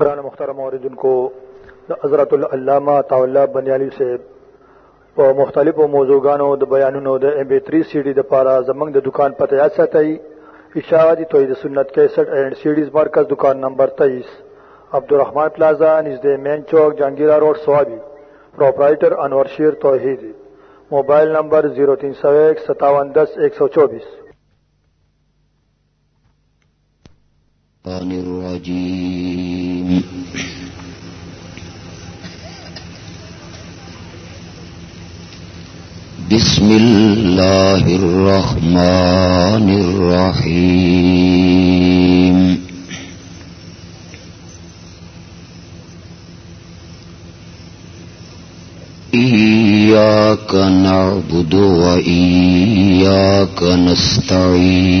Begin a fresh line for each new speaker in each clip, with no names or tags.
قرآن مختار موردن کو حضرت العلامہ طاولہ بنیالی سے په مختلفو موضوعګانو د بیانونو د ام بي 3 سي ډي د پاره زمنګ د دکان پته یا ساتي اشاعتی توحید سنت 61 اینڈ سیډیز مرکز دکان نمبر 23 عبدالرحمان پلازا نږدې مین چوک جانگیرا روډ سوابي پرپرایټر انور شیر توحید۔ موبایل نمبر 03015710124
الرجيم بسم الله الرحمن الرحيم إياك نعبد وإياك نستعين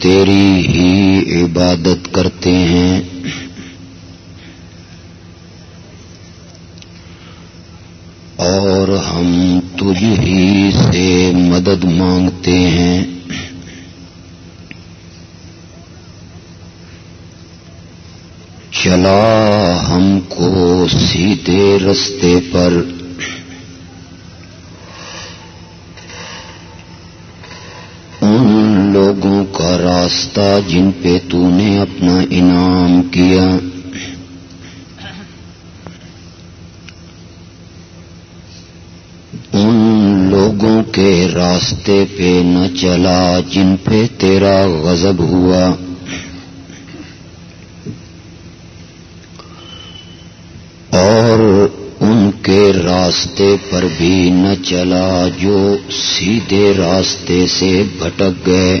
تیری ہی عبادت کرتے ہیں۔ اور ہم تجھ ہی سے مدد مانگتے ہیں۔ چلا ہم کو سیدھے رستے پر ان لوگوں راستہ جن پہ تو نے اپنا انعام کیا۔ ان لوگوں کے راستے پہ نہ چلا جن پہ تیرا غضب ہوا۔ اور ان کے راستے پر بھی نہ چلا جو سیدھے راستے سے بھٹک گئے۔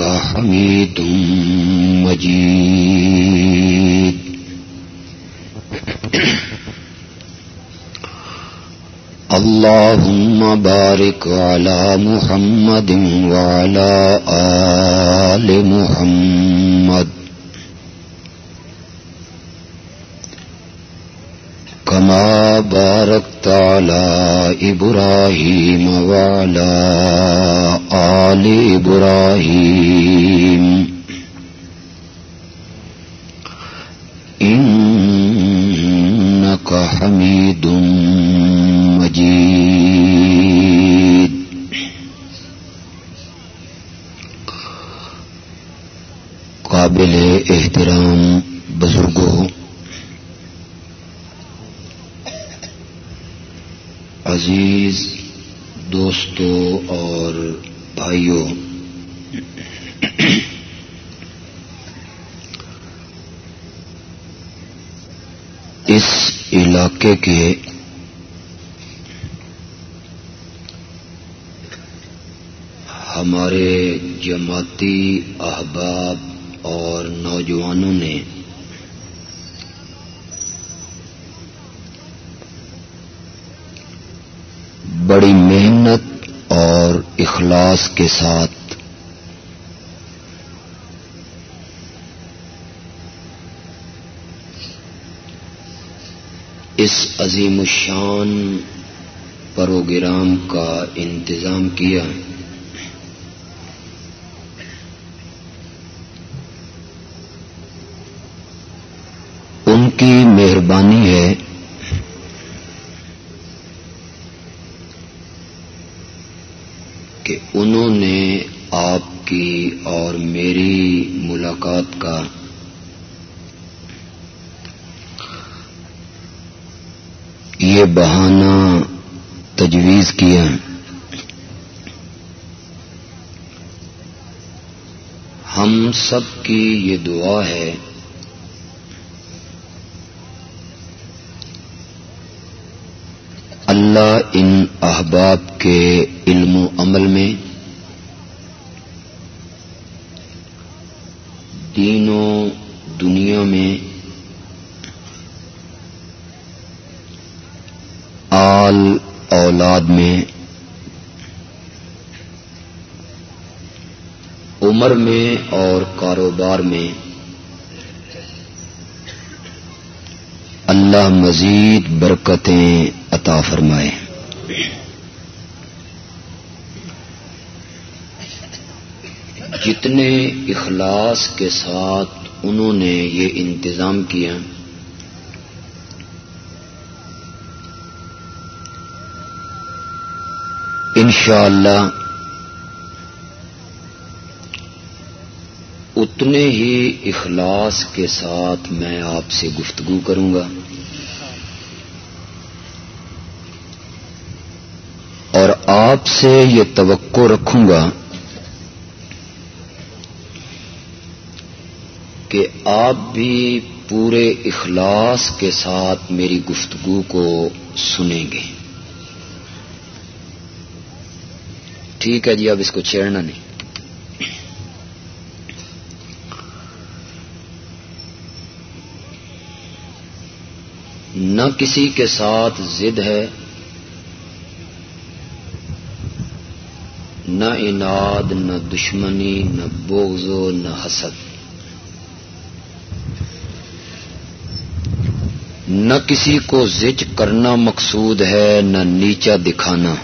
إنك حميد مجيد اللهم بارك على محمد وعلى آل محمد كما باركت على إبراهيم وعلى آل إبراهيم. إنك حميد مجيد. قابل احترام بزرگوں عزیز دوستوں اور بھائیوں اس علاقے کے ہمارے جماعتی احباب اور نوجوانوں نے بڑی محنت اور اخلاص کے ساتھ۔ اس عظیم الشان پروگرام کا انتظام کیا۔ ان کی مہربانی ہے کہ انہوں نے آپ کی اور میری ملاقات کا۔ یہ بہانہ تجویز کیا۔ ہم سب کی یہ دعا ہے۔ اللہ ان احباب کے علم و عمل میں دینوں دنیا میں آل اولاد میں عمر میں اور کاروبار میں اللہ مزید برکتیں عطا فرمائے۔ جتنے اخلاص کے ساتھ انہوں نے یہ انتظام کیا، انشاءاللہ اللہ اتنے ہی اخلاص کے ساتھ میں آپ سے گفتگو کروں گا۔ اور آپ سے یہ توقع رکھوں گا کہ آپ بھی پورے اخلاص کے ساتھ میری گفتگو کو سنیں گے۔ ٹھیک ہے جی اب اس کو چھیڑنا نہیں۔ نہ کسی کے ساتھ ضد ہے، نہ اناد، نہ دشمنی، نہ بوگزو نہ حسد۔ نہ کسی کو زج کرنا مقصود ہے، نہ نیچا دکھانا۔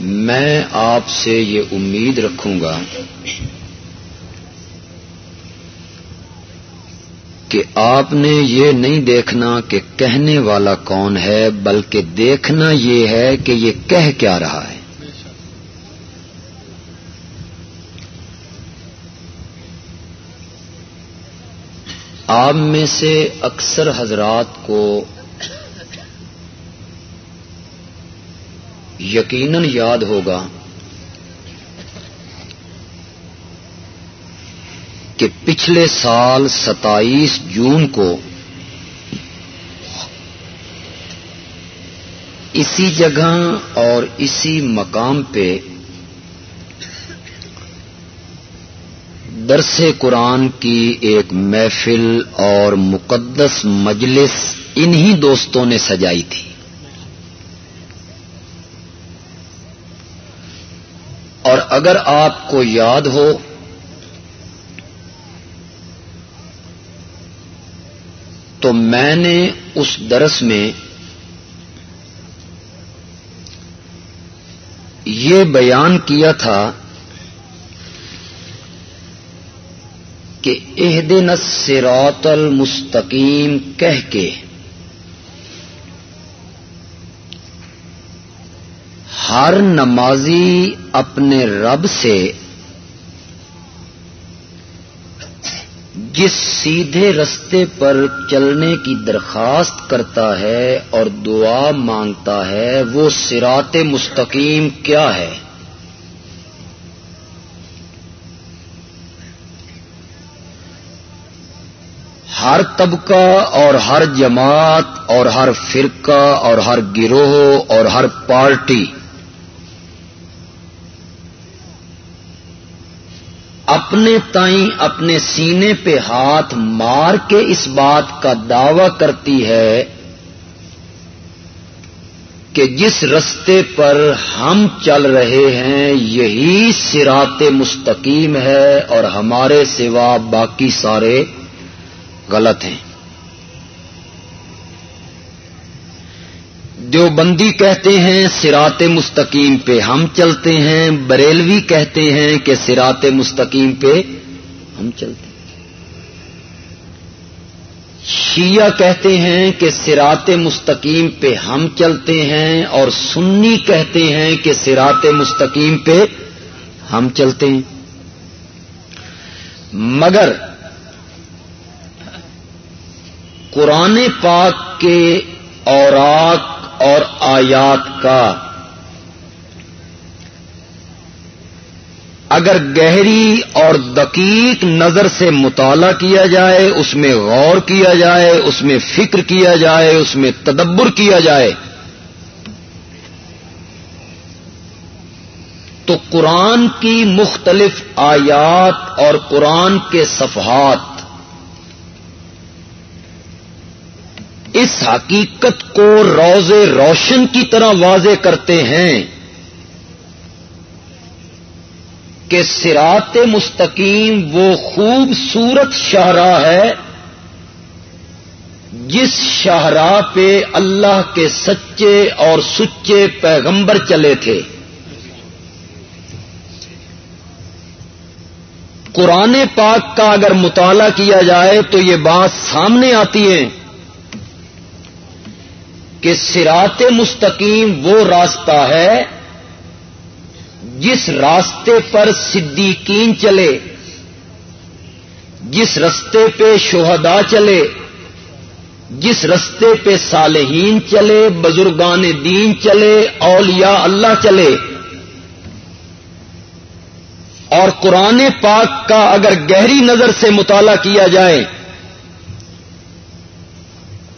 میں آپ سے یہ امید رکھوں گا کہ آپ نے یہ نہیں دیکھنا کہ کہنے والا کون ہے، بلکہ دیکھنا یہ ہے کہ یہ کہہ کیا رہا ہے۔ آپ میں سے اکثر حضرات کو یقیناً یاد ہوگا کہ پچھلے سال ستائیس جون کو اسی جگہ اور اسی مقام پہ درس قرآن کی ایک محفل اور مقدس مجلس انہی دوستوں نے سجائی تھی۔ اور اگر آپ کو یاد ہو، تو میں نے اس درس میں یہ بیان کیا تھا کہ عہد نسرات المستقیم کہہ کے۔ ہر نمازی اپنے رب سے، جس سیدھے رستے پر چلنے کی درخواست کرتا ہے اور دعا مانگتا ہے، وہ سرات مستقیم کیا ہے؟ ہر طبقہ اور ہر جماعت اور ہر فرقہ اور ہر گروہ اور ہر پارٹی
اپنے تائیں اپنے سینے پہ ہاتھ مار کے اس بات کا دعوی کرتی ہے کہ جس رستے پر ہم چل رہے ہیں، یہی سرات مستقیم ہے اور ہمارے سوا باقی سارے غلط ہیں۔ دیوبندی کہتے ہیں سرات مستقیم پہ ہم چلتے ہیں۔ بریلوی کہتے ہیں کہ سرات مستقیم پہ ہم چلتے ہیں۔ شیعہ کہتے ہیں کہ سرات مستقیم پہ ہم چلتے ہیں اور سنی کہتے ہیں کہ سرات مستقیم پہ ہم چلتے ہیں۔ مگر قرآن پاک کے اوراق اور آیات کا۔ اگر گہری اور دقیق نظر سے مطالعہ کیا جائے، اس میں غور کیا جائے، اس میں فکر کیا جائے، اس میں تدبر کیا جائے، تو قرآن کی مختلف آیات اور قرآن کے صفحات اس حقیقت کو روز روشن کی طرح واضح کرتے ہیں کہ سرات مستقیم وہ خوبصورت شاہراہ ہے جس شاہراہ پہ اللہ کے سچے اور سچے پیغمبر چلے تھے۔ قرآن پاک کا اگر مطالعہ کیا جائے تو یہ بات سامنے آتی ہے کہ سرات مستقیم وہ راستہ ہے جس راستے پر صدیقین چلے، جس رستے پہ شہدا چلے، جس رستے پہ صالحین چلے، بزرگان دین چلے، اولیاء اللہ چلے۔ اور قرآن پاک کا اگر گہری نظر سے مطالعہ کیا جائے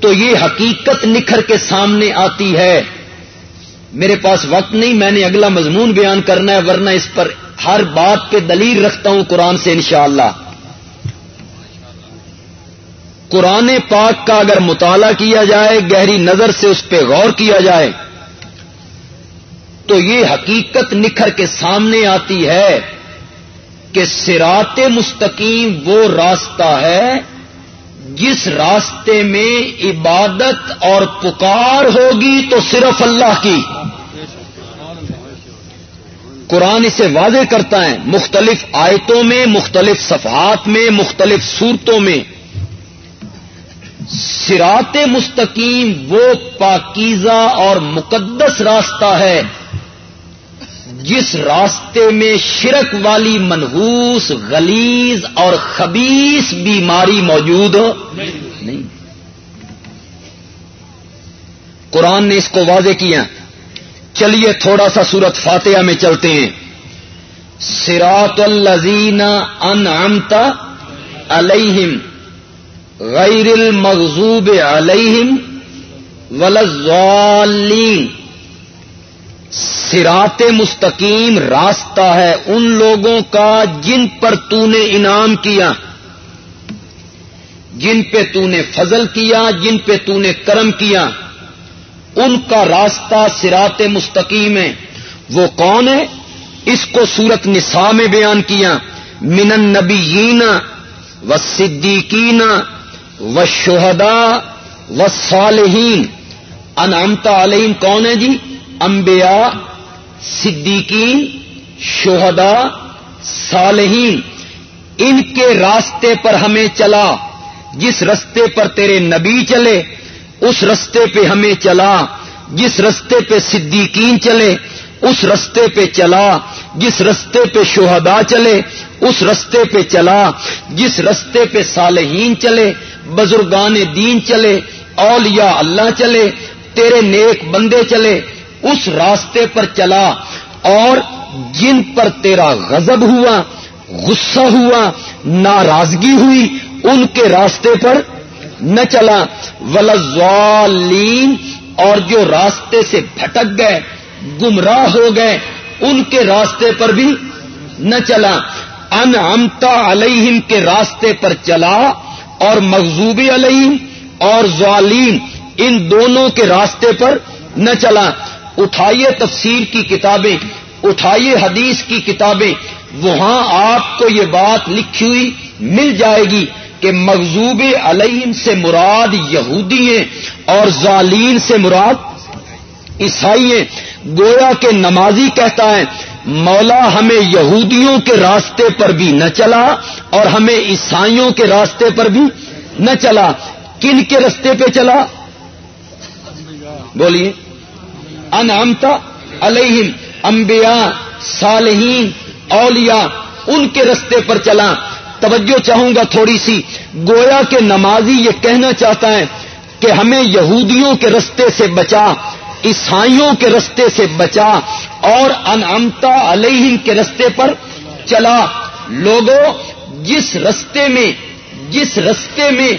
تو یہ حقیقت نکھر کے سامنے آتی ہے۔ میرے پاس وقت نہیں، میں نے اگلا مضمون بیان کرنا ہے، ورنہ اس پر ہر بات پہ دلیل رکھتا ہوں قرآن سے انشاءاللہ۔ قرآن پاک کا اگر مطالعہ کیا جائے، گہری نظر سے اس پہ غور کیا جائے، تو یہ حقیقت نکھر کے سامنے آتی ہے کہ سرات مستقیم وہ راستہ ہے جس راستے میں عبادت اور پکار ہوگی تو صرف اللہ کی۔ قرآن اسے واضح کرتا ہے، مختلف آیتوں میں، مختلف صفحات میں، مختلف صورتوں میں۔ سرات مستقیم وہ پاکیزہ اور مقدس راستہ ہے۔ جس راستے میں شرک والی منحوس غلیز اور خبیس بیماری موجود ہو؟ نہیں۔ قرآن نے اس کو واضح کیا۔ چلیے، تھوڑا سا سورت فاتحہ میں چلتے ہیں۔ سراط الزین انعمتا علیہم غیر المغضوب علیہم ولزالین سرات مستقیم راستہ ہے ان لوگوں کا جن پر تو نے انعام کیا، جن پہ تو نے فضل کیا، جن پہ تو نے کرم کیا۔ ان کا راستہ سرات مستقیم ہے۔ وہ کون ہے؟ اس کو سورت نساء میں بیان کیا۔ من النبیین و صدیقین و شہدا و صالحین۔ انعمتا علیہم کون ہے جی؟ انبیاء، صدیقین شہدا صالحین، ان کے راستے پر ہمیں چلا، جس رستے پر تیرے نبی چلے، اس رستے پہ ہمیں چلا، جس رستے پہ صدیقین چلے، اس رستے پہ چلا، جس رستے پہ شہدا چلے، اس رستے پہ چلا، جس رستے پہ صالحین چلے، بزرگان دین چلے، اولیاء اللہ چلے، تیرے نیک بندے چلے اس راستے پر چلا اور جن پر تیرا غضب ہوا، غصہ ہوا، ناراضگی ہوئی، ان کے راستے پر نہ چلا۔ ولزوالین اور جو راستے سے بھٹک گئے، گمراہ ہو گئے، ان کے راستے پر بھی نہ چلا۔ ان امتا علیہم کے راستے پر چلا اور مغزوب علیہم اور ظالین، ان دونوں کے راستے پر نہ چلا۔ اٹھائیے تفسیر کی کتابیں، اٹھائیے حدیث کی کتابیں، وہاں آپ کو یہ بات لکھی ہوئی مل جائے گی کہ مغزوب علیہم سے مراد یہودی ہیں اور ظالین سے مراد عیسائی ہیں۔ گویا کے نمازی کہتا ہے، مولا ہمیں یہودیوں کے راستے پر بھی نہ چلا اور ہمیں عیسائیوں کے راستے پر بھی نہ چلا۔ کن کے راستے پہ چلا؟ بولیے۔ انعمتا علیہم، انبیاء، صالحین، اولیاء، ان کے رستے پر چلا۔ توجہ چاہوں گا تھوڑی سی۔ گویا کے نمازی یہ کہنا چاہتا ہے کہ ہمیں یہودیوں کے رستے سے بچا، عیسائیوں کے رستے سے بچا اور انعمتا علیہم کے رستے پر چلا۔ لوگوں، جس رستے میں، جس رستے میں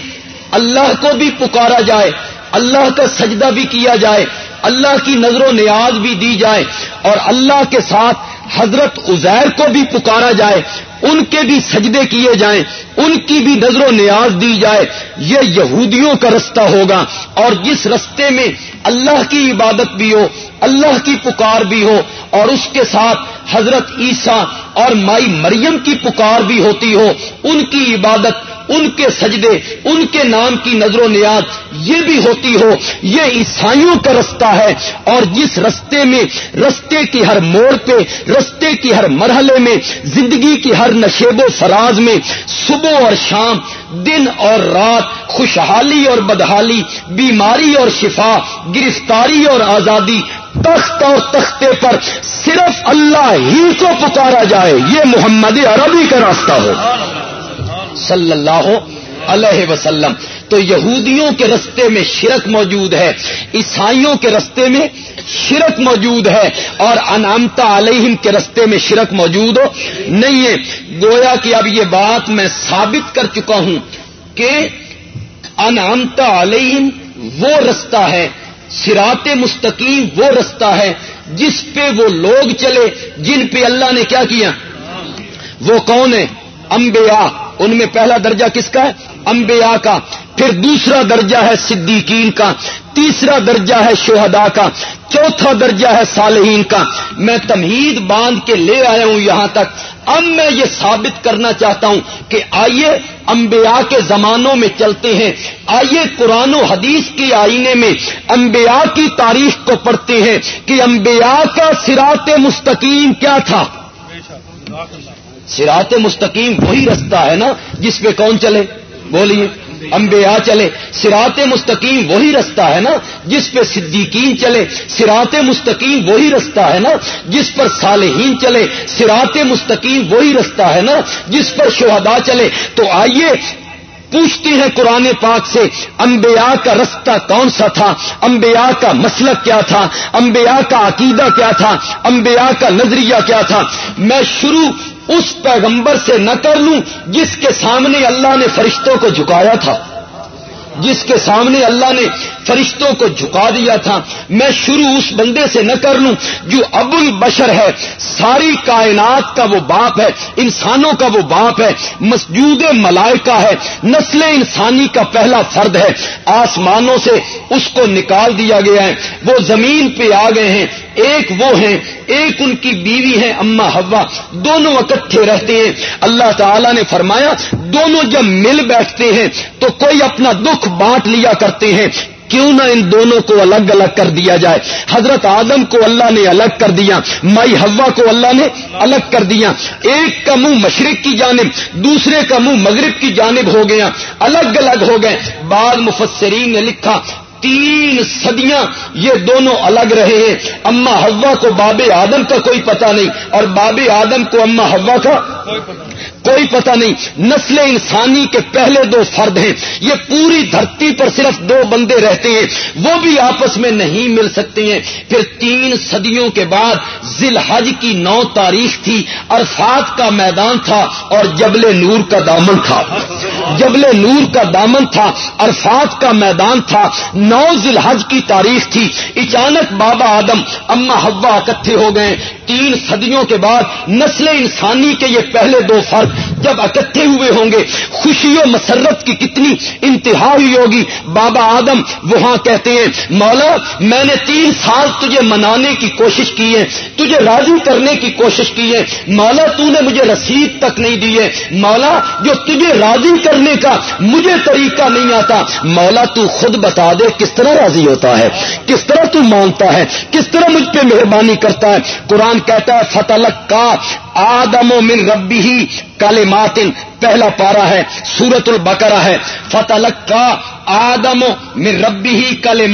اللہ کو بھی پکارا جائے اللہ کا سجدہ بھی کیا جائے، اللہ کی نظر و نیاز بھی دی جائے اور اللہ کے ساتھ حضرت عزیر کو بھی پکارا جائے، ان کے بھی سجدے کیے جائیں، ان کی بھی نظر و نیاز دی جائے، یہ یہودیوں کا رستہ ہوگا اور جس رستے میں اللہ کی عبادت بھی ہو، اللہ کی پکار بھی ہو اور اس کے ساتھ حضرت عیسیٰ اور مائی مریم کی پکار بھی ہوتی ہو، ان کی عبادت ان کے سجدے، ان کے نام کی نظر و نیاد یہ بھی ہوتی ہو، یہ عیسائیوں کا رستہ ہے۔ اور جس رستے میں، رستے کی ہر موڑ پہ، رستے کی ہر مرحلے میں، زندگی کی ہر نشیب و فراز میں صبح اور شام، دن اور رات خوشحالی اور بدحالی، بیماری اور شفا، گرفتاری اور آزادی تخت اور تختے پر صرف اللہ ہی کو پکارا جائے، یہ محمد عربی کا راستہ ہو۔ صلی اللہ علیہ وسلم۔ تو یہودیوں کے رستے میں شرک موجود ہے، عیسائیوں کے رستے میں شرک موجود ہے، اور انامتا علیہم کے رستے میں شرک موجود ہو نہیں ہے۔ گویا کہ اب یہ بات میں ثابت کر چکا ہوں کہ انامتا علیہم وہ رستہ ہے سرات مستقیم وہ رستہ ہے جس پہ وہ لوگ چلے، جن پہ اللہ نے کیا کیا؟ وہ کون ہے انبیاء۔ ان میں پہلا درجہ کس کا ہے؟ انبیاء کا۔ پھر دوسرا درجہ ہے صدیقین کا۔ تیسرا درجہ ہے شہدا کا۔ چوتھا درجہ ہے صالحین کا۔ میں تمہید باندھ کے لے آیا ہوں یہاں تک۔ اب میں یہ ثابت کرنا چاہتا ہوں کہ آئیے انبیاء کے زمانوں میں چلتے ہیں۔ آئیے قرآن و حدیث کے آئینے میں انبیاء کی تاریخ کو پڑھتے ہیں کہ انبیاء کا سرات مستقیم کیا تھا۔ سرات مستقیم وہی رستہ ہے نا جس پہ کون چلے؟ بولیے، انبیاء چلے۔ سرات مستقیم وہی رستہ ہے نا جس پہ صدیقین چلے۔ سرات مستقیم وہی رستہ ہے نا جس پر صالحین چلے۔ سرات مستقیم وہی رستہ ہے نا جس پر شہدا چلے۔ تو آئیے، پوچھتے ہیں قرآن پاک سے، انبیاء کا رستہ کون سا تھا؟ انبیاء کا مسلک کیا تھا؟ انبیاء کا عقیدہ کیا تھا؟ انبیاء کا نظریہ کیا تھا؟ میں شروع اس پیغمبر سے نہ کر لوں جس کے سامنے اللہ نے فرشتوں کو جھکایا تھا۔ جس کے سامنے اللہ نے فرشتوں کو جھکا دیا تھا۔ میں شروع اس بندے سے نہ کر لوں جو ابو البشر ہے۔ ساری کائنات کا وہ باپ ہے، انسانوں کا وہ باپ ہے۔ مسجود ملائکہ ہے۔ نسل انسانی کا پہلا فرد ہے۔ آسمانوں سے اس کو نکال دیا گیا ہے۔ وہ زمین پہ آ گئے ہیں۔ ایک وہ ہیں، ایک ان کی بیوی ہے اما ہوا دونوں اکٹھے رہتے ہیں۔ اللہ تعالی نے فرمایا، دونوں جب مل بیٹھتے ہیں تو کوئی اپنا دکھ بانٹ لیا کرتے ہیں۔ کیوں نہ ان دونوں کو الگ الگ کر دیا جائے۔ حضرت آدم کو اللہ نے الگ کر دیا، مائی ہوا کو اللہ نے الگ کر دیا۔ ایک کا منہ مشرق کی جانب، دوسرے کا منہ مغرب کی جانب ہو گیا، الگ الگ ہو گئے۔ بعض مفسرین نے لکھا تین صدیاں یہ دونوں الگ رہے ہیں۔ اما ہوا کو باب آدم کا کوئی پتہ نہیں اور باب آدم کو اما ہوا کا کوئی پتہ نہیں، نسل انسانی کے پہلے دو فرد ہیں۔ یہ پوری دھرتی پر صرف دو بندے رہتے ہیں، وہ بھی آپس میں نہیں مل سکتے ہیں۔ پھر تین صدیوں کے بعد ذیل حج کی نو تاریخ تھی، عرفات کا میدان تھا اور جبل نور کا دامن تھا۔ جبل نور کا دامن تھا، عرفات کا میدان تھا۔ نو ذیل حج کی تاریخ تھی۔ اچانک بابا آدم، اما ہوا اکٹھے ہو گئے۔ تین صدیوں کے بعد نسل انسانی کے یہ پہلے دو فرد جب اکٹھے ہوئے ہوں گے، خوشی و مسرت کی کتنی انتہا ہوئی ہوگی۔ بابا آدم وہاں کہتے ہیں، مولا، میں نے تین سال تجھے منانے کی کوشش کی ہے، تجھے راضی کرنے کی کوشش کی ہے۔ مولا، تو نے مجھے رسید تک نہیں دی ہے۔ مولا، جو تجھے راضی کرنے کا مجھے طریقہ نہیں آتا۔ مولا، تو خود بتا دے کس طرح راضی ہوتا ہے، کس طرح تو مانتا ہے، کس طرح مجھ پہ مہربانی کرتا ہے۔ قرآن کہتا ہے فتح کا آدم و من ربی ہی کالے ماتن پہلا پارا ہے سورت البکرا ہے۔ فتح کا آدم و من ربی ہی کالے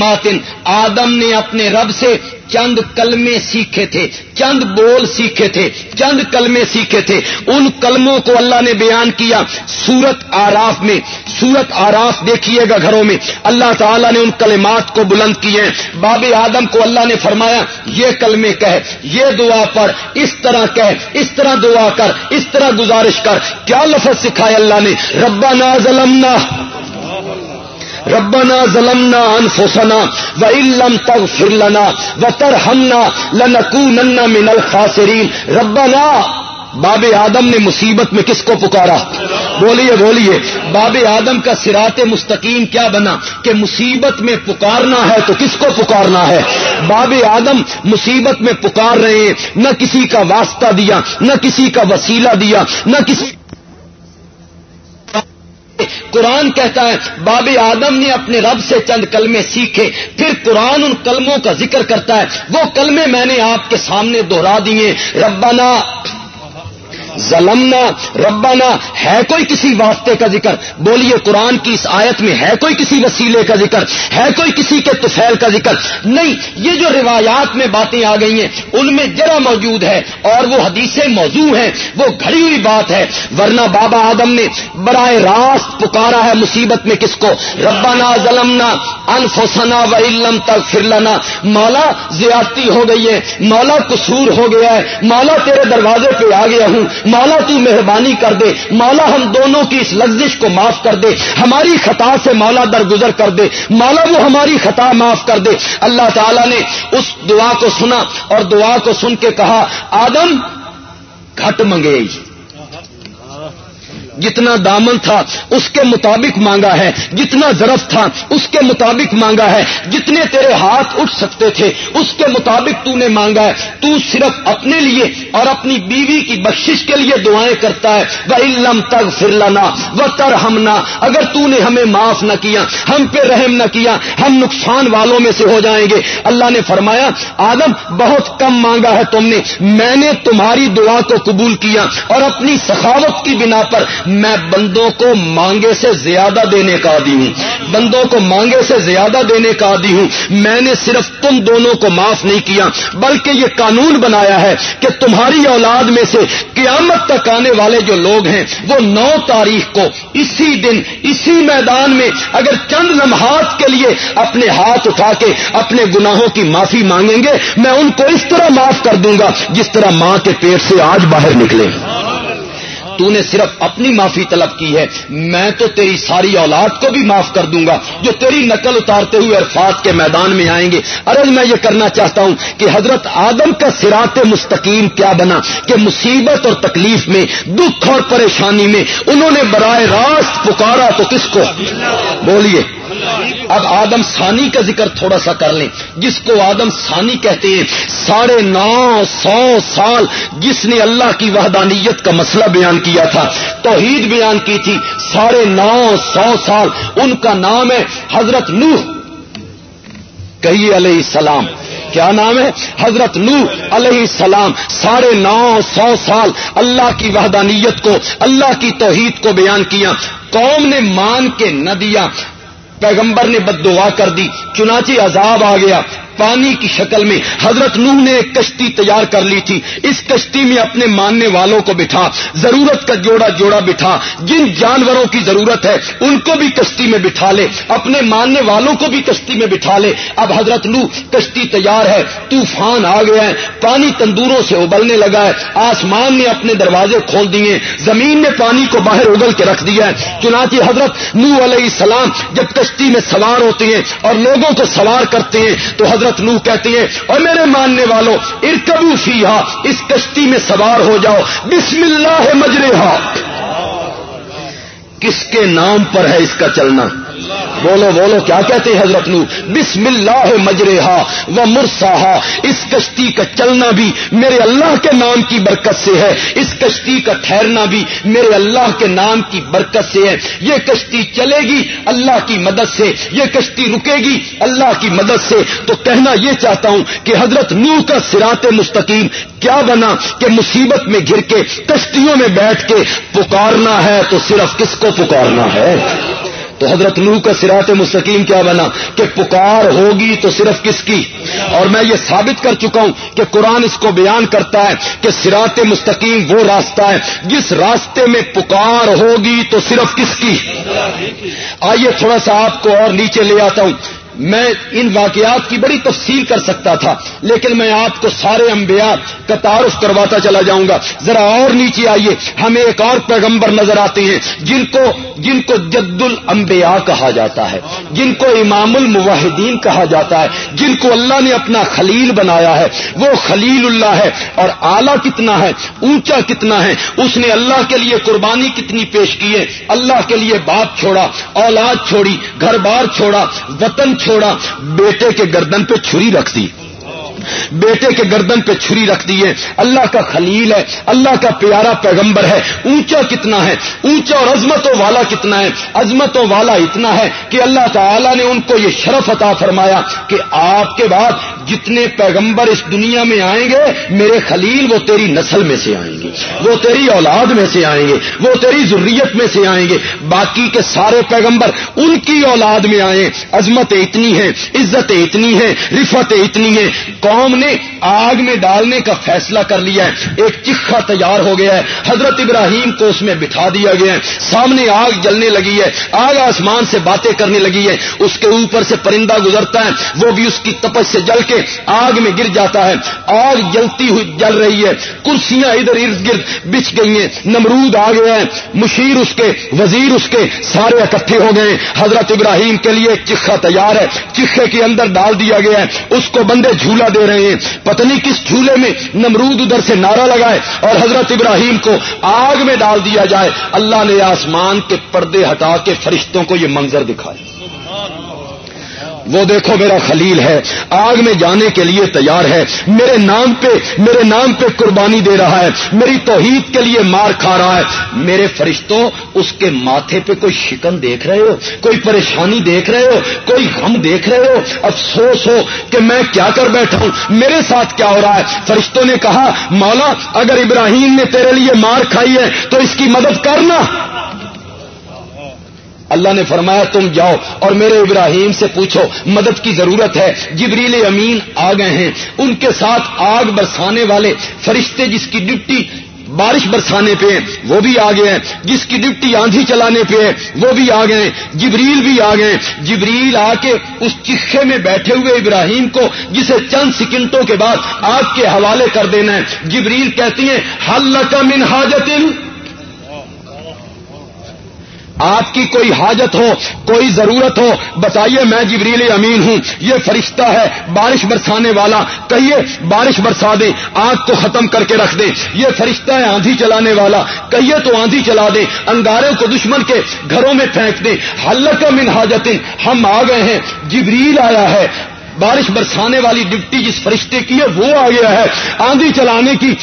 آدم نے اپنے رب سے چند کلمے سیکھے تھے، چند بول سیکھے تھے، چند کلمے سیکھے تھے۔ ان کلموں کو اللہ نے بیان کیا سورت آراف میں۔ سورت آراف دیکھیے گا گھروں میں۔ اللہ تعالیٰ نے ان کلمات کو بلند کیے۔ باب آدم کو اللہ نے فرمایا، یہ کلمے کہ یہ دعا پر اس طرح کہ اس طرح دعا کر، اس طرح گزارش کر۔ کیا لفظ سکھائے اللہ نے ربا نا ظلمنا، ربنا ظلمنا انفسنا و علم تغفر لنا و ترحمنا لنکونن من الخاسرین۔ ربنا، باب آدم نے مصیبت میں کس کو پکارا؟ بولیے بولیے، باب آدم کا سرات مستقیم کیا بنا؟ کہ مصیبت میں پکارنا ہے تو کس کو پکارنا ہے؟ باب آدم مصیبت میں پکار رہے ہیں، نہ کسی کا واسطہ دیا، نہ کسی کا وسیلہ دیا، نہ کسی قرآن کہتا ہے باب آدم نے اپنے رب سے چند کلمے سیکھے، پھر قرآن ان کلموں کا ذکر کرتا ہے۔ وہ کلمے میں نے آپ کے سامنے دوہرا دیے۔ ربنا ظلمنا، ربنا، ہے کوئی کسی واسطے کا ذکر؟ بولیے، قرآن کی اس آیت میں ہے کوئی کسی وسیلے کا ذکر؟ ہے کوئی کسی کے تفیل کا ذکر؟ نہیں، یہ جو روایات میں باتیں آ گئی ہیں، ان میں جرا موجود ہے اور وہ حدیثیں موضوع ہیں، وہ گھڑی ہوئی بات ہے۔ ورنہ بابا آدم نے براہ راست پکارا ہے مصیبت میں کس کو؟ ربنا ظلمنا انفسنا و علم تک فرلنا مولا، زیادتی ہو گئی ہے، مولا قصور ہو گیا ہے، مولا تیرے دروازے پہ آ گیا ہوں۔ مولا تو مہربانی کر دے، مولا ہم دونوں کی اس لگزش کو معاف کر دے، ہماری خطا سے مولا درگزر کر دے، مولا وہ ہماری خطا معاف کر دے۔ اللہ تعالیٰ نے اس دعا کو سنا اور دعا کو سن کے کہا، آدم، گھٹ منگے جتنا دامن تھا، اس کے مطابق مانگا ہے۔ جتنا ضرف تھا، اس کے مطابق مانگا ہے۔ جتنے تیرے ہاتھ اٹھ سکتے تھے، اس کے مطابق تو نے مانگا ہے۔ تو صرف اپنے لیے اور اپنی بیوی کی بخشش کے لیے دعائیں کرتا ہے۔ وہ علم تک پھر لانا وہ تر ہمنا اگر تو نے ہمیں معاف نہ کیا، ہم پہ رحم نہ کیا، ہم نقصان والوں میں سے ہو جائیں گے۔ اللہ نے فرمایا، آدم، بہت کم مانگا ہے تم نے۔ میں نے تمہاری دعا کو قبول کیا اور اپنی سخاوت کی بنا پر میں بندوں کو مانگے سے زیادہ دینے کا عادی ہوں۔ بندوں کو مانگے سے زیادہ دینے کا عادی ہوں۔ میں نے صرف تم دونوں کو معاف نہیں کیا، بلکہ یہ قانون بنایا ہے کہ تمہاری اولاد میں سے قیامت تک آنے والے جو لوگ ہیں، وہ نو تاریخ کو اسی دن، اسی میدان میں اگر چند لمحات کے لیے اپنے ہاتھ اٹھا کے اپنے گناہوں کی معافی مانگیں گے، میں ان کو اس طرح معاف کر دوں گا جس طرح ماں کے پیٹ سے آج باہر نکلے۔ تو نے صرف اپنی معافی طلب کی ہے۔ میں تو تیری ساری اولاد کو بھی معاف کر دوں گا، جو تیری نقل اتارتے ہوئے عرفات کے میدان میں آئیں گے۔ ارض میں یہ کرنا چاہتا ہوں کہ حضرت آدم کا سراط مستقیم کیا بنا کہ مصیبت اور تکلیف میں، دکھ اور پریشانی میں انہوں نے براہ راست پکارا تو کس کو؟ بولیے۔ اب آدم ثانی کا ذکر تھوڑا سا کر لیں۔ جس کو آدم ثانی کہتے ہیں، ساڑھے نو سو سال جس نے اللہ کی وحدانیت کا مسئلہ بیان کیا تھا، توحید بیان کی تھی، ساڑھے نو سو سال ان کا نام ہے حضرت نوح۔ کہیے علیہ السلام، کیا نام ہے؟ حضرت نو علیہ السلام۔ ساڑھے نو سو سال اللہ کی وحدانیت کو، اللہ کی توحید کو بیان کیا۔ قوم نے مان کے نہ دیا۔ پیغمبر نے بد دعا کر دی چنانچہ عذاب آ گیا۔ پانی کی شکل میں حضرت نوح نے ایک کشتی تیار کر لی تھی۔ اس کشتی میں اپنے ماننے والوں کو بٹھا، ضرورت کا جوڑا جوڑا بٹھا۔ جن جانوروں کی ضرورت ہے، ان کو بھی کشتی میں بٹھا لے، اپنے ماننے والوں کو بھی کشتی میں بٹھا لے۔ اب حضرت نوح، کشتی تیار ہے، طوفان آ گیا ہے، پانی تندوروں سے ابلنے لگا ہے۔ آسمان نے اپنے دروازے کھول دیے، زمین نے پانی کو باہر اگل کے رکھ دیا ہے۔ چنانچہ حضرت نو علیہ السلام جب کشتی میں سوار ہوتے ہیں اور لوگوں کو سوار کرتے ہیں، تو حضرت حضرت نو کہتی ہیں، اور میرے ماننے والوں ارکبو فیہا، اس کشتی میں سوار ہو جاؤ۔ بسم اللہ مجرے کس کے نام پر ہے اس کا چلنا؟ بولو بولو، کیا کہتے ہیں حضرت نو بسم اللہ مجرے و مرسا اس کشتی کا چلنا بھی میرے اللہ کے نام کی برکت سے ہے، اس کشتی کا ٹھہرنا بھی میرے اللہ کے نام کی برکت سے ہے۔ یہ کشتی چلے گی اللہ کی مدد سے، یہ کشتی رکے گی اللہ کی مدد سے۔ تو کہنا یہ چاہتا ہوں کہ حضرت نو کا سرات مستقیم کیا بنا کہ مصیبت میں گر کے، کشتیوں میں بیٹھ کے پکارنا ہے تو صرف کس کو پکارنا ہے؟ تو حضرت لو کا سرات مستقیم کیا بنا؟ کہ پکار ہوگی تو صرف کس کی؟ اور میں یہ ثابت کر چکا ہوں کہ قرآن اس کو بیان کرتا ہے کہ سرات مستقیم وہ راستہ ہے جس راستے میں پکار ہوگی تو صرف کس کی؟ آئیے تھوڑا سا آپ کو اور نیچے لے آتا ہوں۔ میں ان واقعات کی بڑی تفصیل کر سکتا تھا، لیکن میں آپ کو سارے انبیاء کا تعارف کرواتا چلا جاؤں گا۔ ذرا اور نیچے آئیے، ہمیں ایک اور پیغمبر نظر آتے ہیں، جن کو جن کو جد الانبیاء کہا جاتا ہے، جن کو امام المواحدین کہا جاتا ہے، جن کو اللہ نے اپنا خلیل بنایا ہے۔ وہ خلیل اللہ ہے اور اعلیٰ کتنا ہے، اونچا کتنا ہے، اس نے اللہ کے لیے قربانی کتنی پیش کی ہے، اللہ کے لیے باپ چھوڑا، اولاد چھوڑی، گھر بار چھوڑا، وطن چھوڑا بیٹے کے گردن پہ چھری رکھ دی۔ بیٹے کے گردن پہ چھری رکھ دیے اللہ کا خلیل ہے، اللہ کا پیارا پیغمبر ہے۔ اونچا کتنا ہے؟ اونچا اور عظمتوں والا کتنا ہے؟ عظمتوں والا اتنا ہے کہ اللہ تعالی نے ان کو یہ شرف عطا فرمایا کہ آپ کے بعد جتنے پیغمبر اس دنیا میں آئیں گے، میرے خلیل وہ تیری نسل میں سے آئیں گے، وہ تیری اولاد میں سے آئیں گے، وہ تیری ضروریت میں سے آئیں گے۔ باقی کے سارے پیغمبر ان کی اولاد میں آئے عظمتیں اتنی ہیں عزتیں اتنی ہیں رفتیں اتنی ہیں قوم نے آگ میں ڈالنے کا فیصلہ کر لیا ہے۔ ایک چکھا تیار ہو گیا ہے۔ حضرت ابراہیم کو اس میں بٹھا دیا گیا ہے۔ سامنے آگ جلنے لگی ہے۔ آگ آسمان سے باتیں کرنے لگی ہے۔ اس کے اوپر سے پرندہ گزرتا ہے۔ وہ بھی اس کی تپس سے جل کے آگ میں گر جاتا ہے۔ آگ جلتی ہوئی جل رہی ہے۔ کرسیاں ادھر ارد گرد بچ گئی ہیں۔ نمرود آ گیا ہے مشیر اس کے، وزیر اس کے سارے اکٹھے ہو گئے حضرت ابراہیم کے لیے چکھا تیار ہے۔ چکھے کے اندر ڈال دیا گیا ہے۔ اس کو بندے جھولا دے رہے ہیں۔ پتنی کس جھولے میں نمرود ادھر سے نعرہ لگائے اور حضرت ابراہیم کو آگ میں ڈال دیا جائے۔ اللہ نے آسمان کے پردے ہٹا کے فرشتوں کو یہ منظر دکھائے وہ دیکھو میرا خلیل ہے، آگ میں جانے کے لیے تیار ہے، میرے نام پہ، میرے نام پہ قربانی دے رہا ہے، میری توحید کے لیے مار کھا رہا ہے۔ میرے فرشتوں، اس کے ماتھے پہ کوئی شکن دیکھ رہے ہو، کوئی پریشانی دیکھ رہے ہو، کوئی غم دیکھ رہے ہو؟ افسوس ہو کہ میں کیا کر بیٹھا ہوں۔ میرے ساتھ کیا ہو رہا ہے؟ فرشتوں نے کہا، مولا، اگر ابراہیم نے تیرے لیے مار کھائی ہے، تو اس کی مدد کرنا۔ اللہ نے فرمایا، تم جاؤ اور میرے ابراہیم سے پوچھو، مدد کی ضرورت ہے۔ جبریل امین آ گئے ہیں۔ ان کے ساتھ آگ برسانے والے فرشتے جس کی ڈپٹی بارش برسانے پہ وہ بھی آ گئے ہیں۔ جس کی ڈپٹی آندھی چلانے پہ ہے وہ بھی آ گئے جبریل بھی آ گئے جبریل آ کے اس چکھے میں بیٹھے ہوئے ابراہیم کو، جسے چند سیکنڈوں کے بعد آگ کے حوالے کر دینا ہے۔ جبریل کہتی ہیں، حل کا من حاجت آپ کی کوئی حاجت ہو، کوئی ضرورت ہو، بتائیے میں جبریل امین ہوں، یہ فرشتہ ہے، بارش برسانے والا، کہیے بارش برسا دے آگ کو ختم کر کے رکھ دے یہ فرشتہ ہے آندھی چلانے والا، کہیے تو آندھی چلا دے انگارے کو دشمن کے گھروں میں پھینک دے حلق من حاجت ہم آ گئے ہیں، جبریل آیا ہے بارش برسانے والی ڈپٹی جس فرشتے کی ہے، وہ آ گیا ہے۔ آندھی چلانے کی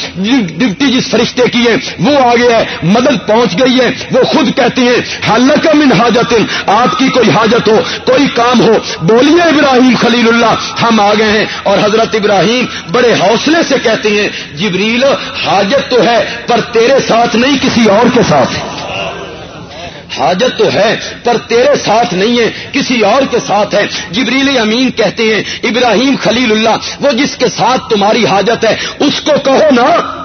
ڈپٹی جس فرشتے کی ہے، وہ آ گیا ہے۔ مدد پہنچ گئی ہے، وہ خود کہتے ہیں حالک من حاجت آپ کی کوئی حاجت ہو، کوئی کام ہو۔ بولیے ابراہیم خلیل اللہ، ہم آ گئے ہیں۔ اور حضرت ابراہیم بڑے حوصلے سے کہتے ہیں، جبریل، حاجت تو ہے، پر تیرے ساتھ نہیں، کسی اور کے ساتھ۔ حاجت تو ہے، پر تیرے ساتھ نہیں ہے، کسی اور کے ساتھ ہے۔ جبریل امین کہتے ہیں، ابراہیم خلیل اللہ، وہ جس کے ساتھ تمہاری حاجت ہے، اس کو کہو نا۔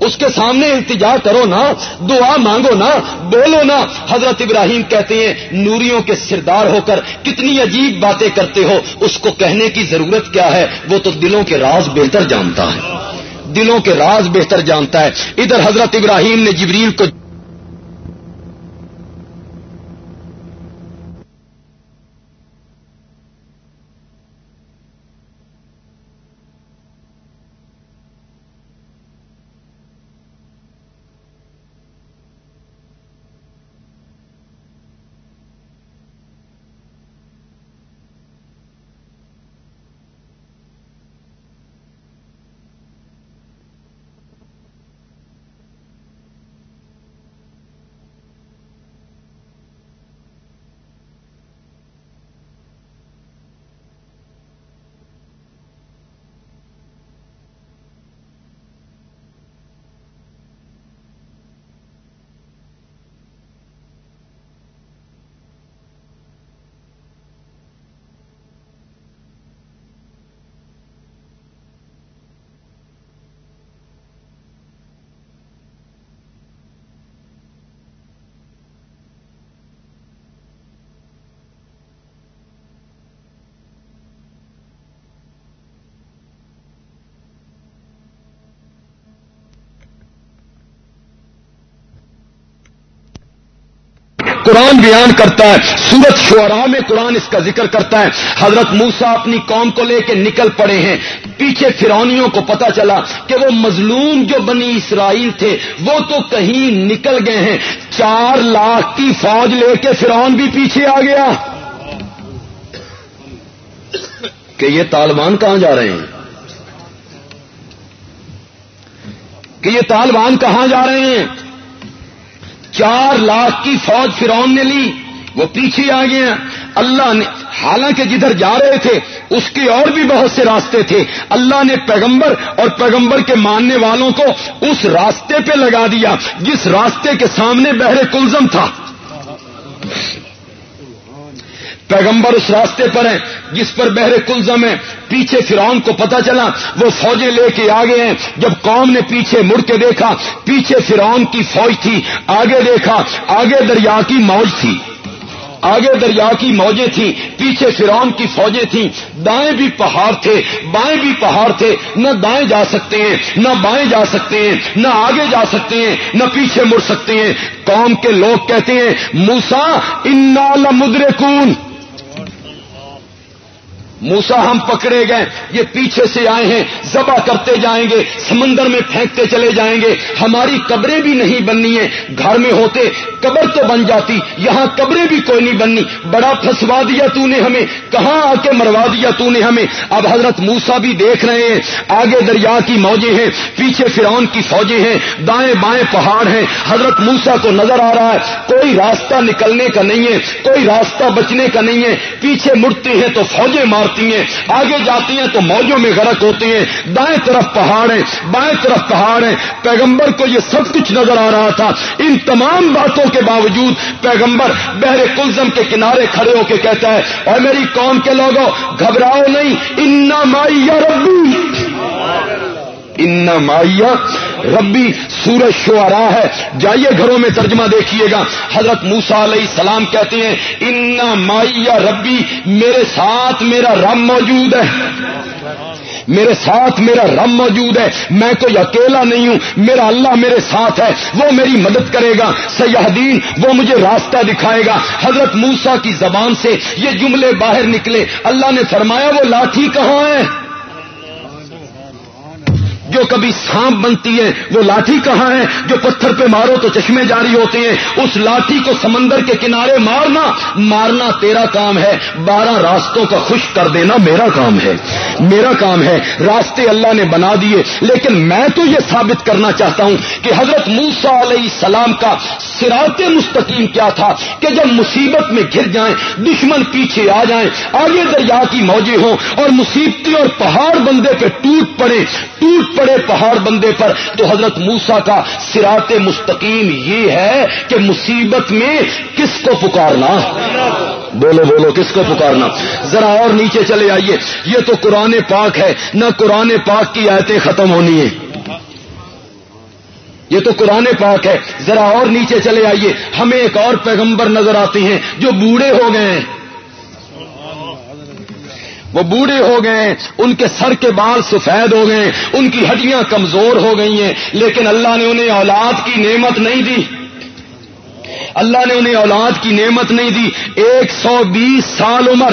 اس کے سامنے التجا کرو نا، دعا مانگو نا، بولو نا۔ حضرت ابراہیم کہتے ہیں، نوریوں کے سردار ہو کر کتنی عجیب باتیں کرتے ہو، اس کو کہنے کی ضرورت کیا ہے؟ وہ تو دلوں کے راز بہتر جانتا ہے۔ دلوں کے راز بہتر جانتا ہے۔ ادھر حضرت ابراہیم نے جبریل کو قرآن بیان کرتا ہے، سورت شعراء میں قرآن اس کا ذکر کرتا ہے۔ حضرت موسا اپنی قوم کو لے کے نکل پڑے ہیں۔ پیچھے فرونیوں کو پتا چلا کہ وہ مظلوم جو بنی اسرائیل تھے، وہ تو کہیں نکل گئے ہیں۔ چار لاکھ کی فوج لے کے فرعون بھی پیچھے آ گیا۔ کہ یہ طالبان کہاں جا رہے ہیں؟ کہ یہ طالبان کہاں جا رہے ہیں؟ چار لاکھ کی فوج فرعون نے لی، وہ پیچھے آ گئے۔ اللہ نے، حالانکہ جدھر جا رہے تھے، اس کے اور بھی بہت سے راستے تھے۔ اللہ نے پیغمبر اور پیغمبر کے ماننے والوں کو اس راستے پہ لگا دیا، جس راستے کے سامنے بحر کلزم تھا۔ پیغمبر اس راستے پر ہیں جس پر بحر کلزم ہے پیچھے فرعون کو پتا چلا، وہ فوجیں لے کے آگے ہیں۔ جب قوم نے پیچھے مڑ کے دیکھا، پیچھے فرعون کی فوج تھی، آگے دیکھا، آگے دریا کی موج تھی۔ آگے دریا کی موجیں تھیں، پیچھے فرعون کی فوجیں تھیں۔ دائیں بھی پہاڑ تھے، بائیں بھی پہاڑ تھے۔ نہ دائیں جا سکتے ہیں، نہ بائیں جا سکتے ہیں، نہ آگے جا سکتے ہیں، نہ پیچھے مڑ سکتے ہیں۔ قوم کے لوگ کہتے ہیں موسا ان مدرکون موسا ہم پکڑے گئے، یہ پیچھے سے آئے ہیں، ذبح کرتے جائیں گے، سمندر میں پھینکتے چلے جائیں گے۔ ہماری قبریں بھی نہیں بننی ہیں، گھر میں ہوتے قبر تو بن جاتی، یہاں قبریں بھی کوئی نہیں بننی۔ بڑا پھنسوا دیا تو نے ہمیں، کہاں آ کے مروا دیا تو نے ہمیں؟ اب حضرت موسا بھی دیکھ رہے ہیں، آگے دریا کی موجیں ہیں، پیچھے فرعون کی فوجیں ہیں، دائیں بائیں پہاڑ ہیں۔ حضرت موسا کو نظر آ رہا ہے، کوئی راستہ نکلنے کا نہیں ہے، کوئی راستہ بچنے کا نہیں ہے، پیچھے مڑتے ہیں تو فوجیں مارتے ہیں، آگے جاتی ہیں تو موجوں میں غرق ہوتی ہیں۔ دائیں طرف پہاڑ ہیں، بائیں طرف پہاڑ ہیں۔ پیغمبر کو یہ سب کچھ نظر آ رہا تھا۔ ان تمام باتوں کے باوجود پیغمبر بحر کلزم کے کنارے کھڑے ہو کے کہتا ہے اور میری قوم کے لوگوں، گھبراؤ نہیں ان مائی یا ربی۔ ان مائیا ربی سورج شعرا ہے۔ جائیے گھروں میں ترجمہ دیکھیے گا۔ حضرت موسا علیہ السلام کہتے ہیں، ان مائیا ربی میرے ساتھ میرا رب موجود ہے۔ میرے ساتھ میرا رب موجود ہے۔ میں کوئی اکیلا نہیں ہوں، میرا اللہ میرے ساتھ ہے۔ وہ میری مدد کرے گا۔ سیاح دین وہ مجھے راستہ دکھائے گا۔ حضرت موسا کی زبان سے یہ جملے باہر نکلے۔ اللہ نے فرمایا، وہ لاٹھی کہاں ہے؟ جو کبھی سانپ بنتی ہے، وہ لاٹھی کہاں ہے؟ جو پتھر پہ مارو تو چشمے جاری ہوتے ہیں۔ اس لاٹھی کو سمندر کے کنارے مارنا مارنا تیرا کام ہے۔ بارہ راستوں کا خوش کر دینا میرا کام ہے۔ میرا کام ہے۔ راستے اللہ نے بنا دیے۔ لیکن میں تو یہ ثابت کرنا چاہتا ہوں کہ حضرت موسا علیہ السلام کا سراط مستقیم کیا تھا کہ جب مصیبت میں گر جائیں، دشمن پیچھے آ جائیں، آگے دریا کی موجیں ہوں اور مصیبتی اور پہاڑ بندے پہ ٹوٹ پڑے، ٹوٹ پڑے پہاڑ بندے پر تو حضرت موسا کا سراط مستقیم یہ ہے کہ مصیبت میں کس کو پکارنا؟ بولو بولو، کس کو پکارنا؟ ذرا اور نیچے چلے آئیے۔ یہ تو قرآن پاک ہے، نہ قرآن پاک کی آیتیں ختم ہونی ہیں۔ یہ تو قرآن پاک ہے۔ ذرا اور نیچے چلے آئیے۔ ہمیں ایک اور پیغمبر نظر آتے ہیں جو بوڑھے ہو گئے ہیں۔ وہ بوڑھے ہو گئے ہیں، ان کے سر کے بال سفید ہو گئے ان کی ہڈیاں کمزور ہو گئی ہیں۔ لیکن اللہ نے انہیں اولاد کی نعمت نہیں دی۔ اللہ نے انہیں اولاد کی نعمت نہیں دی۔ ایک سو بیس سال عمر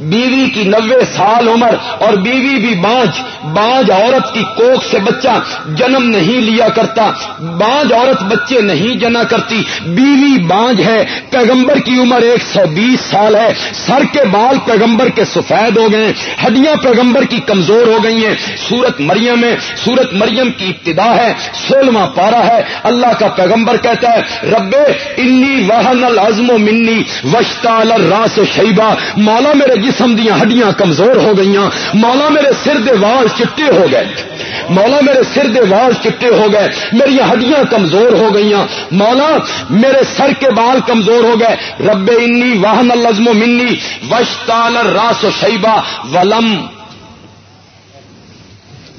بیوی کی نوے سال عمر اور بیوی بھی بانج بانج عورت کی کوک سے بچہ جنم نہیں لیا کرتا، بانج عورت بچے نہیں جنا کرتی۔ بیوی بانج ہے، پیغمبر کی عمر ایک سو بیس سال ہے۔ سر کے بال پیغمبر کے سفید ہو گئے، ہڈیاں پیغمبر کی کمزور ہو گئی ہیں۔ سورت مریم ہے، سورت مریم کی ابتدا ہے، سولہواں پارا ہے۔ اللہ کا پیغمبر کہتا ہے، رب انی واہن العزم و منی وشتا راس شیبہ۔ مولا میرے جسم دیا ہڈیاں کمزور ہو گئی مولا میرے سر دے وال چٹے ہو گئے۔ مولا میرے سر دے وال چٹے ہو گئے۔ میری ہڈیاں کمزور ہو گئی مولا میرے سر کے بال کمزور ہو گئے۔ رب انی واہن الزم و منی وشتال راس و شیبا ولم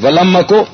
ولم کو